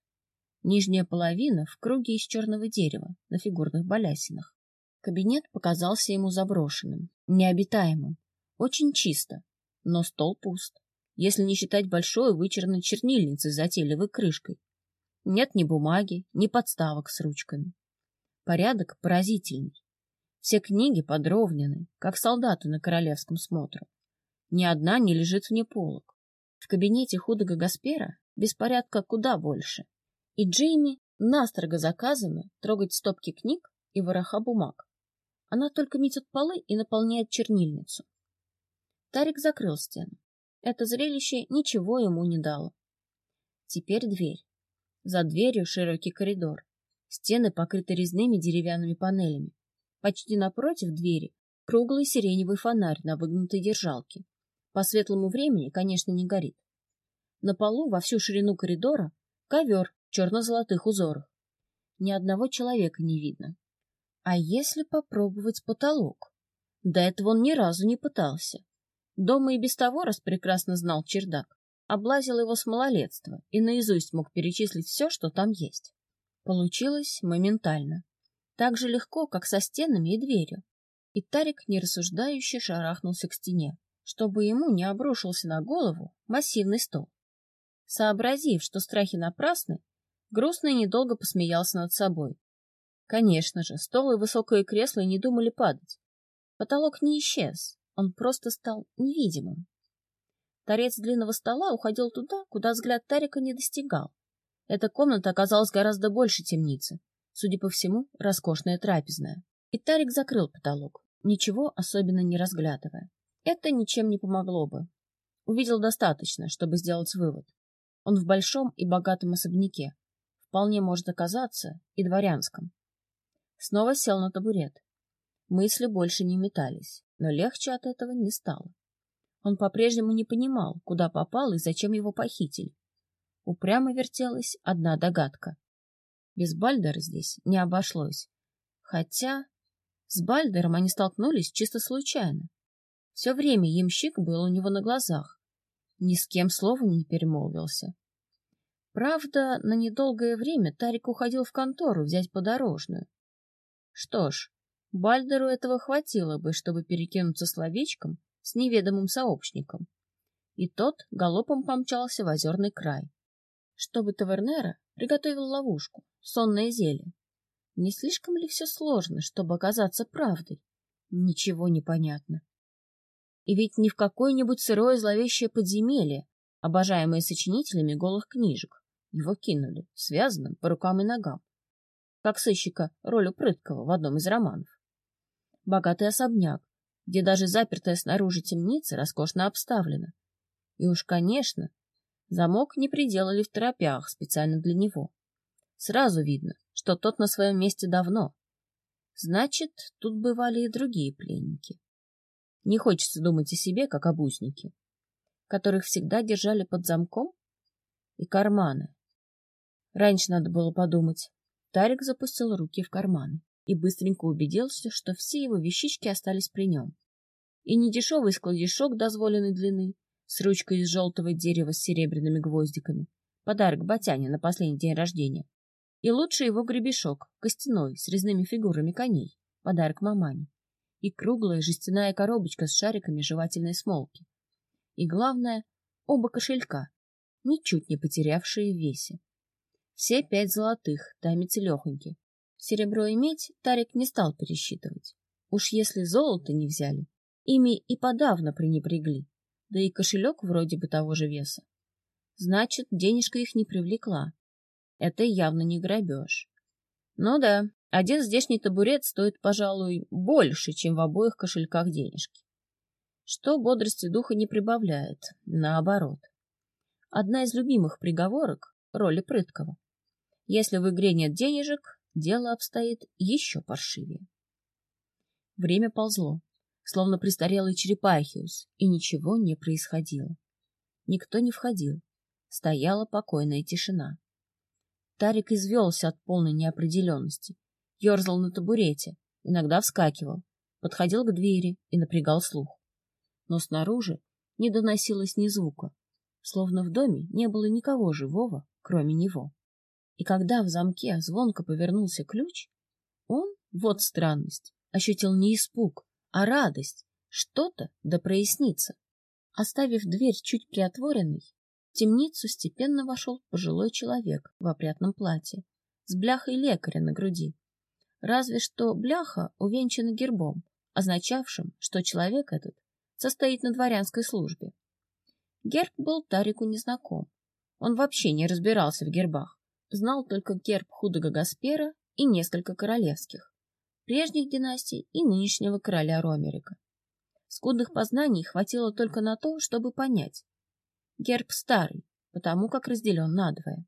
Нижняя половина в круге из черного дерева на фигурных балясинах. Кабинет показался ему заброшенным, необитаемым, очень чисто, но стол пуст, если не считать большой вычерной чернильницы с затейливой крышкой, нет ни бумаги, ни подставок с ручками. Порядок поразительный. Все книги подровнены, как солдаты на королевском смотру. Ни одна не лежит вне полок. В кабинете худого Гаспера беспорядка куда больше. И Джейми настрого заказано трогать стопки книг и вороха бумаг. Она только метет полы и наполняет чернильницу. Тарик закрыл стену. Это зрелище ничего ему не дало. Теперь дверь. За дверью широкий коридор. Стены покрыты резными деревянными панелями. Почти напротив двери круглый сиреневый фонарь на выгнутой держалке. По светлому времени, конечно, не горит. На полу во всю ширину коридора ковер в черно-золотых узорах. Ни одного человека не видно. А если попробовать потолок? До этого он ни разу не пытался. Дома и без того раз прекрасно знал чердак. Облазил его с малолетства и наизусть мог перечислить все, что там есть. Получилось моментально. Так же легко, как со стенами и дверью. И Тарик нерассуждающе шарахнулся к стене, чтобы ему не обрушился на голову массивный стол. Сообразив, что страхи напрасны, грустно и недолго посмеялся над собой. Конечно же, стол и высокое кресло не думали падать. Потолок не исчез, он просто стал невидимым. Торец длинного стола уходил туда, куда взгляд Тарика не достигал. Эта комната оказалась гораздо больше темницы. Судя по всему, роскошная трапезная. И Тарик закрыл потолок, ничего особенно не разглядывая. Это ничем не помогло бы. Увидел достаточно, чтобы сделать вывод. Он в большом и богатом особняке. Вполне может оказаться и дворянском. Снова сел на табурет. Мысли больше не метались, но легче от этого не стало. Он по-прежнему не понимал, куда попал и зачем его похитили. Упрямо вертелась одна догадка. Без Бальдера здесь не обошлось. Хотя с Бальдером они столкнулись чисто случайно. Все время ямщик был у него на глазах. Ни с кем словом не перемолвился. Правда, на недолгое время Тарик уходил в контору взять подорожную. Что ж, Бальдеру этого хватило бы, чтобы перекинуться словечком с неведомым сообщником. И тот галопом помчался в озерный край. Чтобы Тавернера приготовил ловушку, сонное зелье. Не слишком ли все сложно, чтобы оказаться правдой? Ничего не понятно. И ведь не в какое-нибудь сырое зловещее подземелье, обожаемое сочинителями голых книжек, его кинули, связанным по рукам и ногам, как сыщика роль прыткого в одном из романов. Богатый особняк, где даже запертая снаружи темница роскошно обставлена. И уж, конечно, замок не приделали в торопях специально для него. Сразу видно, что тот на своем месте давно. Значит, тут бывали и другие пленники. Не хочется думать о себе, как об узнике, которых всегда держали под замком и карманы. Раньше надо было подумать. Тарик запустил руки в карманы и быстренько убедился, что все его вещички остались при нем. И недешевый складишок дозволенной длины, с ручкой из желтого дерева с серебряными гвоздиками, подарок Батяне на последний день рождения, и лучше его гребешок, костяной, с резными фигурами коней, подарок мамане, и круглая жестяная коробочка с шариками жевательной смолки. И главное, оба кошелька, ничуть не потерявшие в весе. Все пять золотых, даме целехоньки, Серебро и медь Тарик не стал пересчитывать. Уж если золото не взяли, ими и подавно пренебрегли, да и кошелек вроде бы того же веса. Значит, денежка их не привлекла. Это явно не грабеж. Ну да, один здешний табурет стоит, пожалуй, больше, чем в обоих кошельках денежки. Что бодрости духа не прибавляет, наоборот. Одна из любимых приговорок — роли прыткого. Если в игре нет денежек, дело обстоит еще паршивее. Время ползло, словно престарелый черепахиус, и ничего не происходило. Никто не входил. Стояла покойная тишина. Тарик извелся от полной неопределенности, ерзал на табурете, иногда вскакивал, подходил к двери и напрягал слух. Но снаружи не доносилось ни звука, словно в доме не было никого живого, кроме него. И когда в замке звонко повернулся ключ, он, вот странность, ощутил не испуг, а радость, что-то да прояснится. Оставив дверь чуть приотворенной, темницу степенно вошел пожилой человек в опрятном платье, с бляхой лекаря на груди. Разве что бляха увенчана гербом, означавшим, что человек этот состоит на дворянской службе. Герб был Тарику незнаком. Он вообще не разбирался в гербах. Знал только герб худого Гаспера и несколько королевских, прежних династий и нынешнего короля Ромерика. Скудных познаний хватило только на то, чтобы понять. Герб старый, потому как разделен надвое.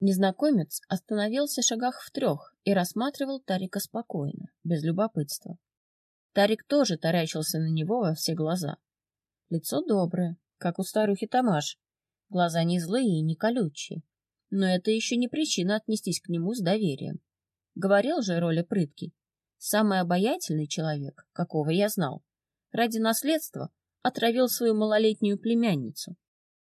Незнакомец остановился шагах в трех и рассматривал Тарика спокойно, без любопытства. Тарик тоже таращился на него во все глаза. Лицо доброе, как у старухи Тамаш. Глаза не злые и не колючие. Но это еще не причина отнестись к нему с доверием. Говорил же Роля прыткий. Самый обаятельный человек, какого я знал, ради наследства отравил свою малолетнюю племянницу.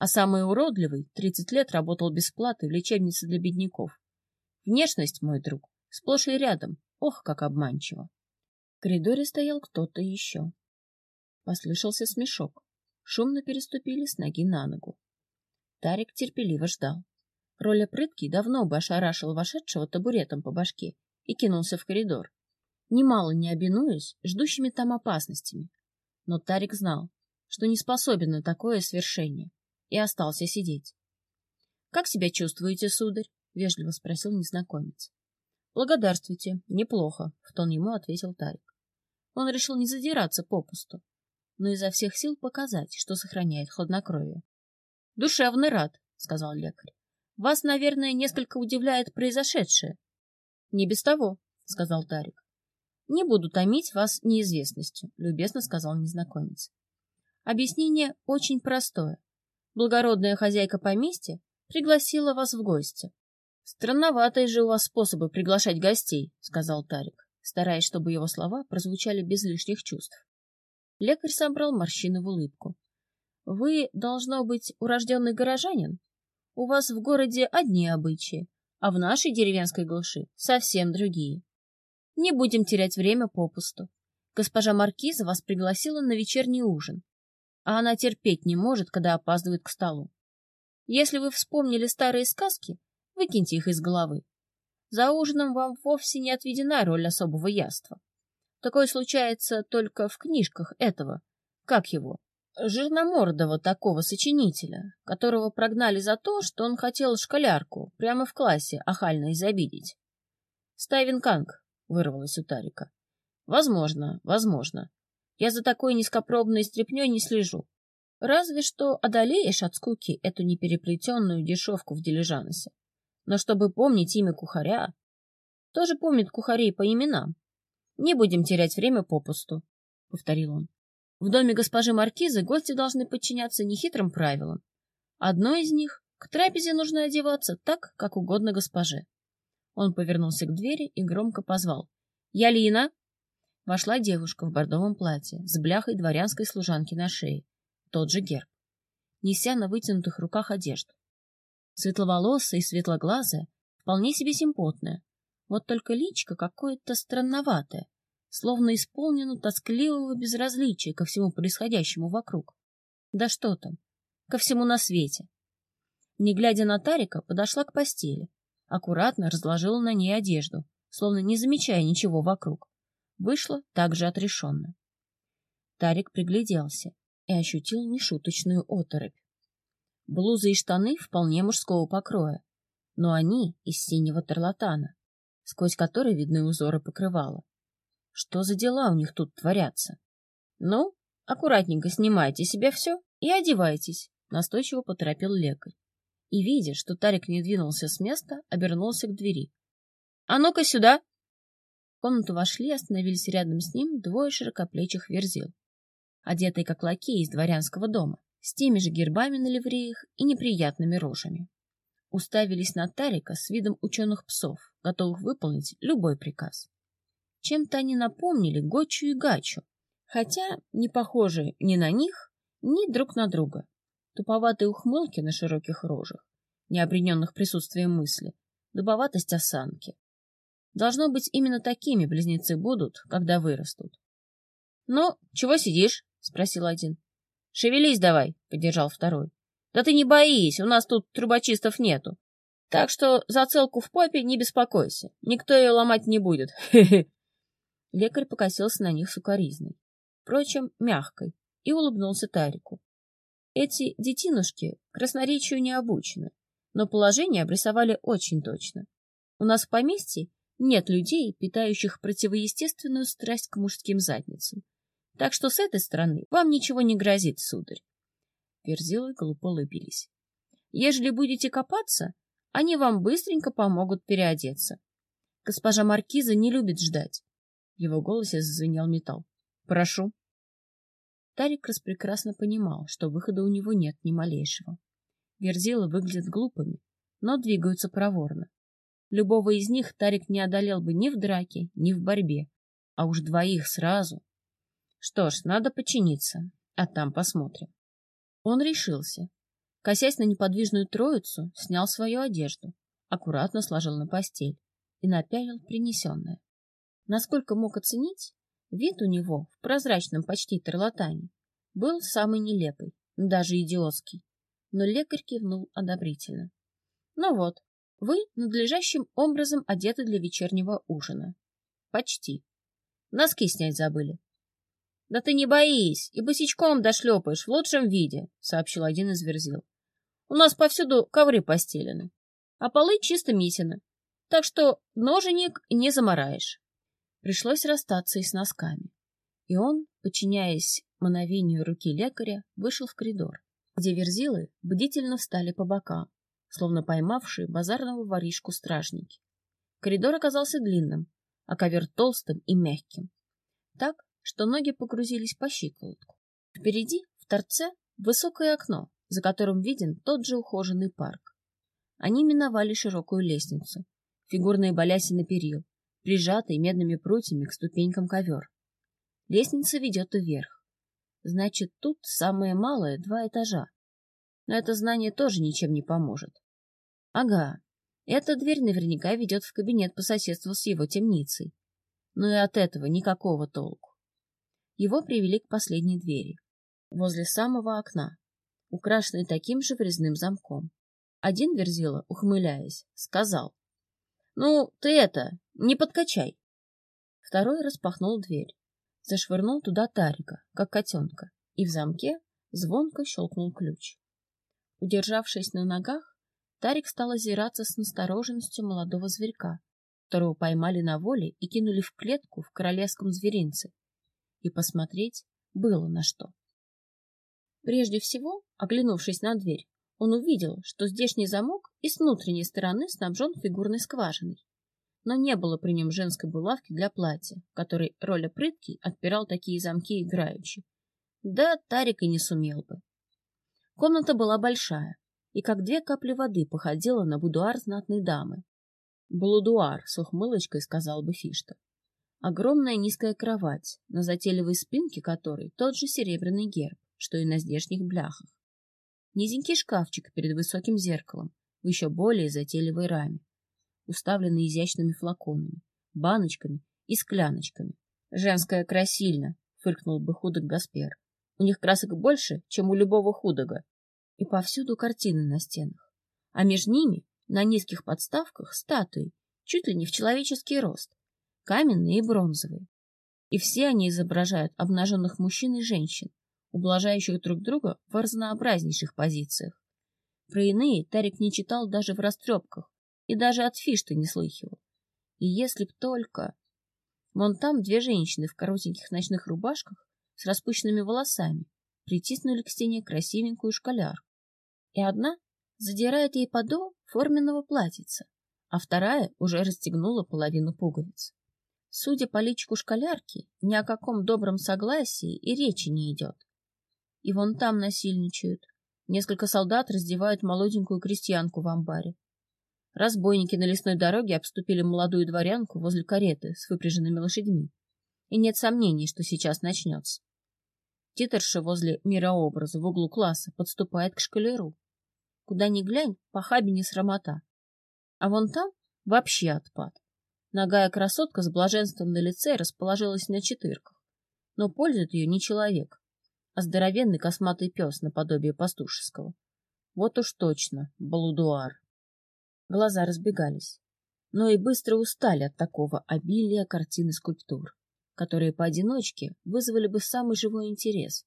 А самый уродливый тридцать лет работал бесплатно в лечебнице для бедняков. Внешность, мой друг, сплошь и рядом, ох, как обманчиво. В коридоре стоял кто-то еще. Послышался смешок. Шумно переступили с ноги на ногу. Тарик терпеливо ждал. Роля прыткий давно бы ошарашил вошедшего табуретом по башке и кинулся в коридор, немало не обинуясь ждущими там опасностями. Но Тарик знал, что не способен на такое свершение, и остался сидеть. — Как себя чувствуете, сударь? — вежливо спросил незнакомец. — Благодарствуйте, неплохо, — в тон ему ответил Тарик. Он решил не задираться попусту, но изо всех сил показать, что сохраняет хладнокровие. — Душевно рад, — сказал лекарь. — Вас, наверное, несколько удивляет произошедшее. — Не без того, — сказал Тарик. — Не буду томить вас неизвестностью, — любезно сказал незнакомец. Объяснение очень простое. Благородная хозяйка поместья пригласила вас в гости. — Странноватые же у вас способы приглашать гостей, — сказал Тарик, стараясь, чтобы его слова прозвучали без лишних чувств. Лекарь собрал морщины в улыбку. — Вы, должно быть, урожденный горожанин? У вас в городе одни обычаи, а в нашей деревенской глуши совсем другие. Не будем терять время попусту. Госпожа Маркиза вас пригласила на вечерний ужин, а она терпеть не может, когда опаздывает к столу. Если вы вспомнили старые сказки, выкиньте их из головы. За ужином вам вовсе не отведена роль особого яства. Такое случается только в книжках этого, как его, жирномордого такого сочинителя, которого прогнали за то, что он хотел школярку прямо в классе охально изобидеть. «Стайвен Канг», — вырвалось у Тарика. «Возможно, возможно. Я за такой низкопробной стряпнёй не слежу. Разве что одолеешь от скуки эту непереплетенную дешевку в дилижансе. Но чтобы помнить имя кухаря... Тоже помнит кухарей по именам. Не будем терять время попусту, — повторил он. В доме госпожи Маркизы гости должны подчиняться нехитрым правилам. Одно из них — к трапезе нужно одеваться так, как угодно госпоже. Он повернулся к двери и громко позвал. «Я Лина!» Вошла девушка в бордовом платье с бляхой дворянской служанки на шее. Тот же герб. Неся на вытянутых руках одежду. Светловолосая и светлоглазая, вполне себе симпотная, вот только личка какое-то странноватое, словно исполнено тоскливого безразличия ко всему происходящему вокруг. Да что там, ко всему на свете. Не глядя на Тарика, подошла к постели, аккуратно разложила на ней одежду, словно не замечая ничего вокруг. Вышла также отрешенно. Тарик пригляделся и ощутил нешуточную оторопь. Блузы и штаны вполне мужского покроя, но они из синего тарлатана сквозь который видны узоры покрывала. Что за дела у них тут творятся? Ну, аккуратненько снимайте себе все и одевайтесь, настойчиво поторопил лекарь. И, видя, что Тарик не двинулся с места, обернулся к двери. — А ну-ка сюда! Комнату вошли и остановились рядом с ним двое широкоплечих верзил, одетые как лакеи из дворянского дома, с теми же гербами на ливреях и неприятными рожами уставились на Тарика с видом ученых псов, готовых выполнить любой приказ. Чем-то они напомнили Гочу и Гачу, хотя не похожи ни на них, ни друг на друга. Туповатые ухмылки на широких рожах, не обремененных присутствием мысли, дубоватость осанки. Должно быть, именно такими близнецы будут, когда вырастут. — Ну, чего сидишь? — спросил один. — Шевелись давай, — поддержал второй. Да ты не боись, у нас тут трубочистов нету. Так что за целку в попе не беспокойся. Никто ее ломать не будет. Лекарь покосился на них сукоризной. Впрочем, мягкой, и улыбнулся Тарику. Эти детинушки красноречию не обучены. но положение обрисовали очень точно. У нас в поместье нет людей, питающих противоестественную страсть к мужским задницам. Так что с этой стороны вам ничего не грозит, сударь. Верзилы глупо улыбились. Ежели будете копаться, они вам быстренько помогут переодеться. Госпожа Маркиза не любит ждать. В его голосе зазвенел металл. Прошу. Тарик распрекрасно понимал, что выхода у него нет ни малейшего. Верзилы выглядят глупыми, но двигаются проворно. Любого из них Тарик не одолел бы ни в драке, ни в борьбе, а уж двоих сразу. Что ж, надо починиться, а там посмотрим. Он решился. Косясь на неподвижную троицу, снял свою одежду, аккуратно сложил на постель и напялил принесенное. Насколько мог оценить, вид у него в прозрачном почти терлатане был самый нелепый, даже идиотский но лекарь кивнул одобрительно. Ну вот, вы надлежащим образом одеты для вечернего ужина. Почти. Носки снять забыли. Да ты не боись, и босичком дошлепаешь в лучшем виде, сообщил один из верзил. У нас повсюду ковры постелены, а полы чисто митины, так что ноженик не замораешь. Пришлось расстаться и с носками. И он, подчиняясь мановению руки лекаря, вышел в коридор где верзилы бдительно встали по бокам, словно поймавшие базарного воришку стражники. Коридор оказался длинным, а ковер толстым и мягким, так, что ноги погрузились по щиколотку. Впереди, в торце, высокое окно, за которым виден тот же ухоженный парк. Они миновали широкую лестницу, фигурные балясины перил, прижатые медными прутьями к ступенькам ковер. Лестница ведет вверх, Значит, тут самое малое два этажа. Но это знание тоже ничем не поможет. Ага, эта дверь наверняка ведет в кабинет по соседству с его темницей. Но и от этого никакого толку. Его привели к последней двери, возле самого окна, украшенной таким же врезным замком. Один верзила, ухмыляясь, сказал. — Ну, ты это, не подкачай. Второй распахнул дверь зашвырнул туда Тарика, как котенка, и в замке звонко щелкнул ключ. Удержавшись на ногах, Тарик стал озираться с настороженностью молодого зверька, которого поймали на воле и кинули в клетку в королевском зверинце. И посмотреть было на что. Прежде всего, оглянувшись на дверь, он увидел, что здешний замок и с внутренней стороны снабжен фигурной скважиной но не было при нем женской булавки для платья, которой Роля Прытки отпирал такие замки играючи. Да, Тарик и не сумел бы. Комната была большая, и как две капли воды походила на будуар знатной дамы. «Блудуар», — с ухмылочкой сказал бы Фишта. Огромная низкая кровать, на затейливой спинке которой тот же серебряный герб, что и на здешних бляхах. Низенький шкафчик перед высоким зеркалом в еще более затейливой раме уставленный изящными флаконами, баночками и скляночками. «Женская красильна», — фыркнул бы худок Гаспер. «У них красок больше, чем у любого худога». И повсюду картины на стенах. А между ними, на низких подставках, статуи, чуть ли не в человеческий рост, каменные и бронзовые. И все они изображают обнаженных мужчин и женщин, ублажающих друг друга в разнообразнейших позициях. Про иные Тарик не читал даже в растрепках, и даже от Фишты не слыхивал. И если б только... Вон там две женщины в коротеньких ночных рубашках с распущенными волосами притиснули к стене красивенькую шкалярку. И одна задирает ей подол форменного платьица, а вторая уже расстегнула половину пуговиц. Судя по личку шкалярки, ни о каком добром согласии и речи не идет. И вон там насильничают. Несколько солдат раздевают молоденькую крестьянку в амбаре. Разбойники на лесной дороге обступили молодую дворянку возле кареты с выпряженными лошадьми. И нет сомнений, что сейчас начнется. Титерша возле мирообраза в углу класса подступает к шкалеру. Куда ни глянь, похабине срамота. А вон там вообще отпад. Ногая красотка с блаженством на лице расположилась на четырках. Но пользует ее не человек, а здоровенный косматый пес наподобие пастушеского. Вот уж точно, балудуар. Глаза разбегались, но и быстро устали от такого обилия картин и скульптур, которые поодиночке вызвали бы самый живой интерес.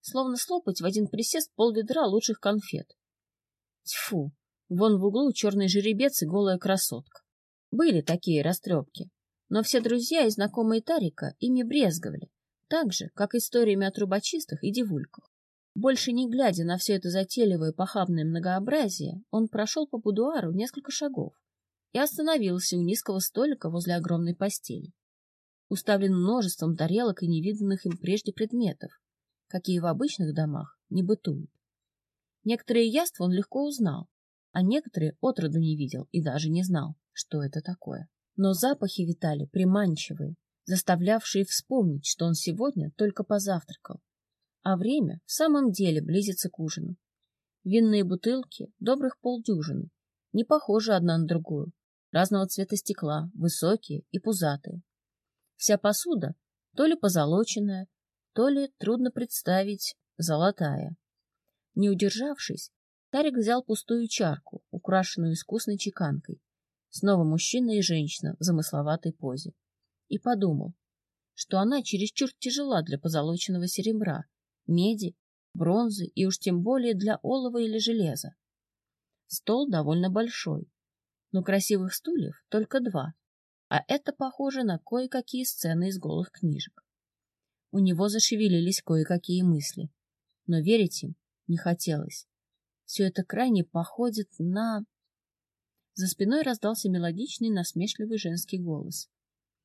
Словно слопать в один присест полведра лучших конфет. Тьфу, Вон в углу черный жеребец и голая красотка. Были такие растрепки, но все друзья и знакомые Тарика ими брезговали, так же, как историями о трубочистах и девульках. Больше не глядя на все это затейливое похабное многообразие, он прошел по будуару несколько шагов и остановился у низкого столика возле огромной постели. Уставлен множеством тарелок и невиданных им прежде предметов, какие в обычных домах не бытуют. Некоторые яства он легко узнал, а некоторые отроду не видел и даже не знал, что это такое. Но запахи витали приманчивые, заставлявшие вспомнить, что он сегодня только позавтракал, а время в самом деле близится к ужину. Винные бутылки, добрых полдюжины, не похожи одна на другую, разного цвета стекла, высокие и пузатые. Вся посуда то ли позолоченная, то ли, трудно представить, золотая. Не удержавшись, Тарик взял пустую чарку, украшенную искусной чеканкой, снова мужчина и женщина в замысловатой позе, и подумал, что она чересчур тяжела для позолоченного серебра, меди, бронзы и уж тем более для олова или железа. Стол довольно большой, но красивых стульев только два, а это похоже на кое-какие сцены из голых книжек. У него зашевелились кое-какие мысли, но верить им не хотелось. Все это крайне походит на... За спиной раздался мелодичный, насмешливый женский голос.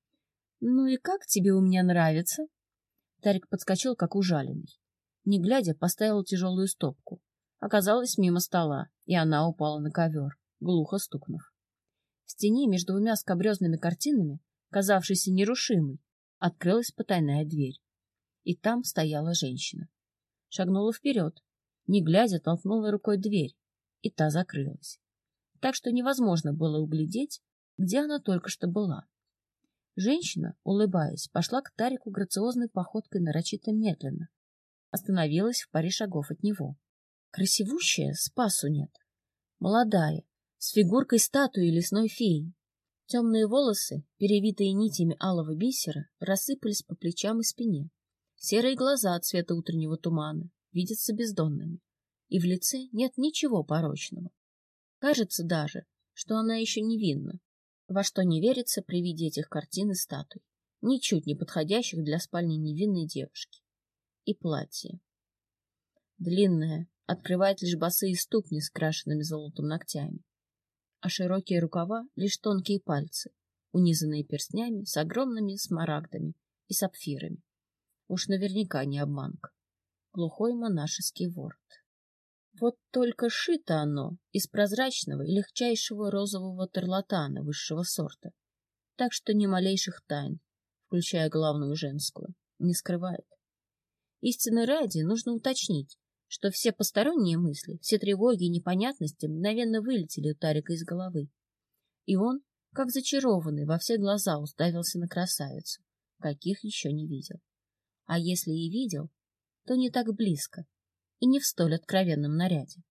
— Ну и как тебе у меня нравится? Тарик подскочил, как ужаленный. Не глядя, поставил тяжелую стопку. Оказалось мимо стола, и она упала на ковер, глухо стукнув. В стене между двумя скобрезными картинами, казавшейся нерушимой, открылась потайная дверь. И там стояла женщина. Шагнула вперед, не глядя, толкнула рукой дверь, и та закрылась. Так что невозможно было углядеть, где она только что была. Женщина, улыбаясь, пошла к Тарику грациозной походкой нарочито медленно. Остановилась в паре шагов от него. Красивущая, спасу нет. Молодая, с фигуркой статуи лесной феи. Темные волосы, перевитые нитями алого бисера, рассыпались по плечам и спине. Серые глаза цвета утреннего тумана видятся бездонными, и в лице нет ничего порочного. Кажется даже, что она еще невинна, во что не верится при виде этих картин и статуй, ничуть не подходящих для спальни невинной девушки. И платье. Длинное, открывает лишь босые ступни с крашенными золотом ногтями а широкие рукава — лишь тонкие пальцы, унизанные перстнями с огромными смарагдами и сапфирами. Уж наверняка не обманка. Глухой монашеский ворот. Вот только шито оно из прозрачного и легчайшего розового терлатана высшего сорта, так что ни малейших тайн, включая главную женскую, не скрывает. Истины ради нужно уточнить, что все посторонние мысли, все тревоги и непонятности мгновенно вылетели у Тарика из головы. И он, как зачарованный, во все глаза уставился на красавицу, каких еще не видел. А если и видел, то не так близко и не в столь откровенном наряде.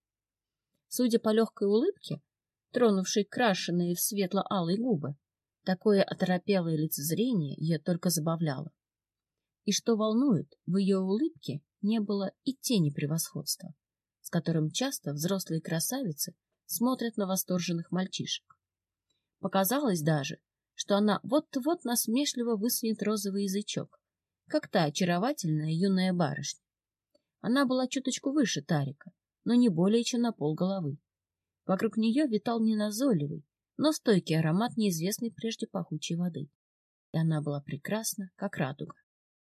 Судя по легкой улыбке, тронувшей крашеные в светло-алые губы, такое оторопелое лицезрение ее только забавляло. И что волнует, в ее улыбке не было и тени превосходства, с которым часто взрослые красавицы смотрят на восторженных мальчишек. Показалось даже, что она вот-вот насмешливо высунет розовый язычок, как та очаровательная юная барышня. Она была чуточку выше Тарика, но не более чем на пол головы. Вокруг нее витал неназойливый, но стойкий аромат неизвестной прежде пахучей воды. И она была прекрасна, как радуга.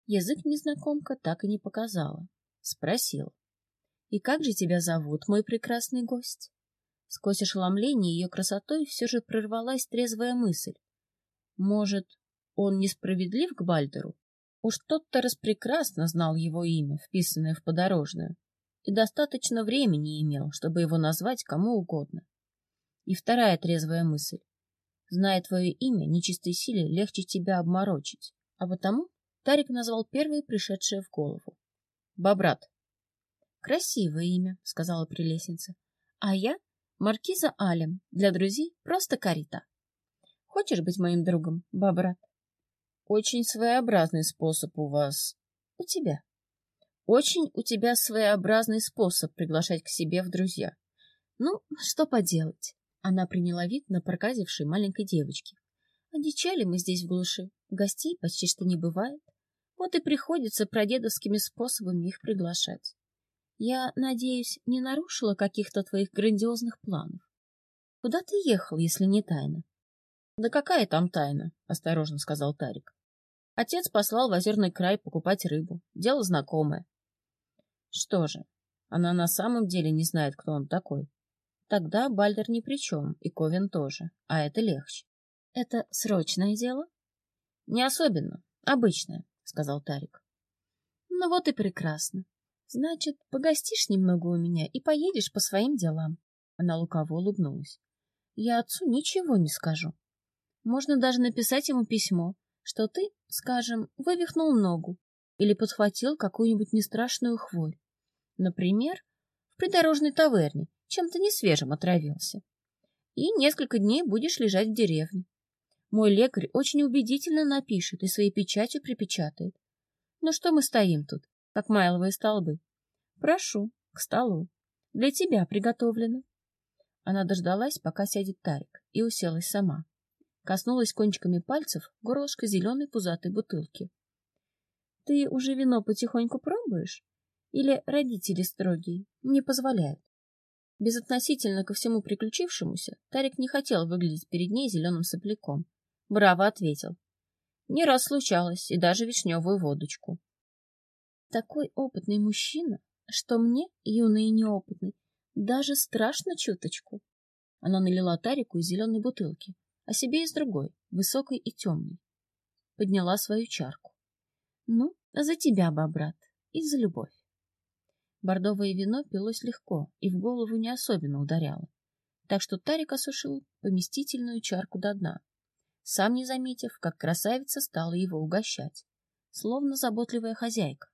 Язык незнакомка так и не показала. Спросил. «И как же тебя зовут, мой прекрасный гость?» Сквозь ошеломление ее красотой все же прорвалась трезвая мысль. Может, он несправедлив к Бальдеру? Уж тот-то распрекрасно знал его имя, вписанное в подорожную, и достаточно времени имел, чтобы его назвать кому угодно. И вторая трезвая мысль. Зная твое имя, нечистой силе легче тебя обморочить, а потому Тарик назвал первое пришедшее в голову. Бобрат. Красивое имя, сказала прелестница. А я Маркиза Алем. Для друзей просто Карита. Хочешь быть моим другом, Бобрат? Очень своеобразный способ у вас. У тебя. Очень у тебя своеобразный способ приглашать к себе в друзья. Ну, что поделать? Она приняла вид на проказившей маленькой девочки. Одичали мы здесь в глуши, гостей почти что не бывает. Вот и приходится прадедовскими способами их приглашать. Я, надеюсь, не нарушила каких-то твоих грандиозных планов. Куда ты ехал, если не тайна? — Да какая там тайна? — осторожно сказал Тарик. Отец послал в озерный край покупать рыбу. Дело знакомое. Что же, она на самом деле не знает, кто он такой. Тогда Бальдер ни при чем, и Ковен тоже, а это легче. — Это срочное дело? — Не особенно, обычное, — сказал Тарик. — Ну вот и прекрасно. Значит, погостишь немного у меня и поедешь по своим делам. Она лукаво улыбнулась. Я отцу ничего не скажу. Можно даже написать ему письмо, что ты, скажем, вывихнул ногу или подхватил какую-нибудь нестрашную хворь. Например, в придорожной таверне чем-то несвежим отравился. И несколько дней будешь лежать в деревне. Мой лекарь очень убедительно напишет и своей печатью припечатает. Ну что мы стоим тут, как майловые столбы? Прошу, к столу. Для тебя приготовлено. Она дождалась, пока сядет Тарик, и уселась сама. Коснулась кончиками пальцев горлышка зеленой пузатой бутылки. — Ты уже вино потихоньку пробуешь? Или родители строгие, не позволяют? Безотносительно ко всему приключившемуся, Тарик не хотел выглядеть перед ней зеленым сопляком. Браво ответил. Не раз случалось, и даже вишневую водочку. Такой опытный мужчина, что мне, юный и неопытный, даже страшно чуточку. Она налила Тарику из зеленой бутылки, а себе из другой, высокой и темной. Подняла свою чарку. Ну, за тебя, брат, и за любовь. Бордовое вино пилось легко и в голову не особенно ударяло, так что Тарик осушил поместительную чарку до дна, сам не заметив, как красавица стала его угощать, словно заботливая хозяйка.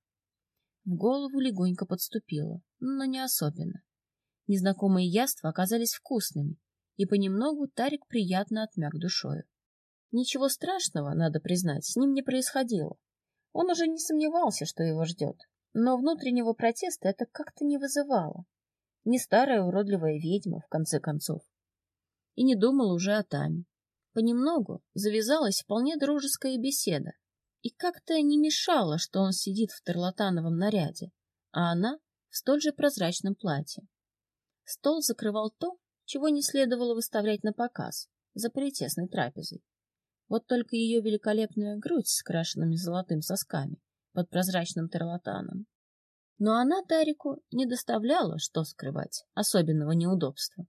В голову легонько подступила, но не особенно. Незнакомые яства оказались вкусными, и понемногу Тарик приятно отмяк душою. Ничего страшного, надо признать, с ним не происходило. Он уже не сомневался, что его ждет, но внутреннего протеста это как-то не вызывало. Не старая уродливая ведьма, в конце концов. И не думал уже о Таме. Понемногу завязалась вполне дружеская беседа, и как-то не мешало, что он сидит в тарлатановом наряде, а она в столь же прозрачном платье. Стол закрывал то, чего не следовало выставлять на показ, за притесной трапезой. Вот только ее великолепная грудь с крашенными золотым сосками под прозрачным терлатаном. Но она Тарику не доставляла, что скрывать, особенного неудобства.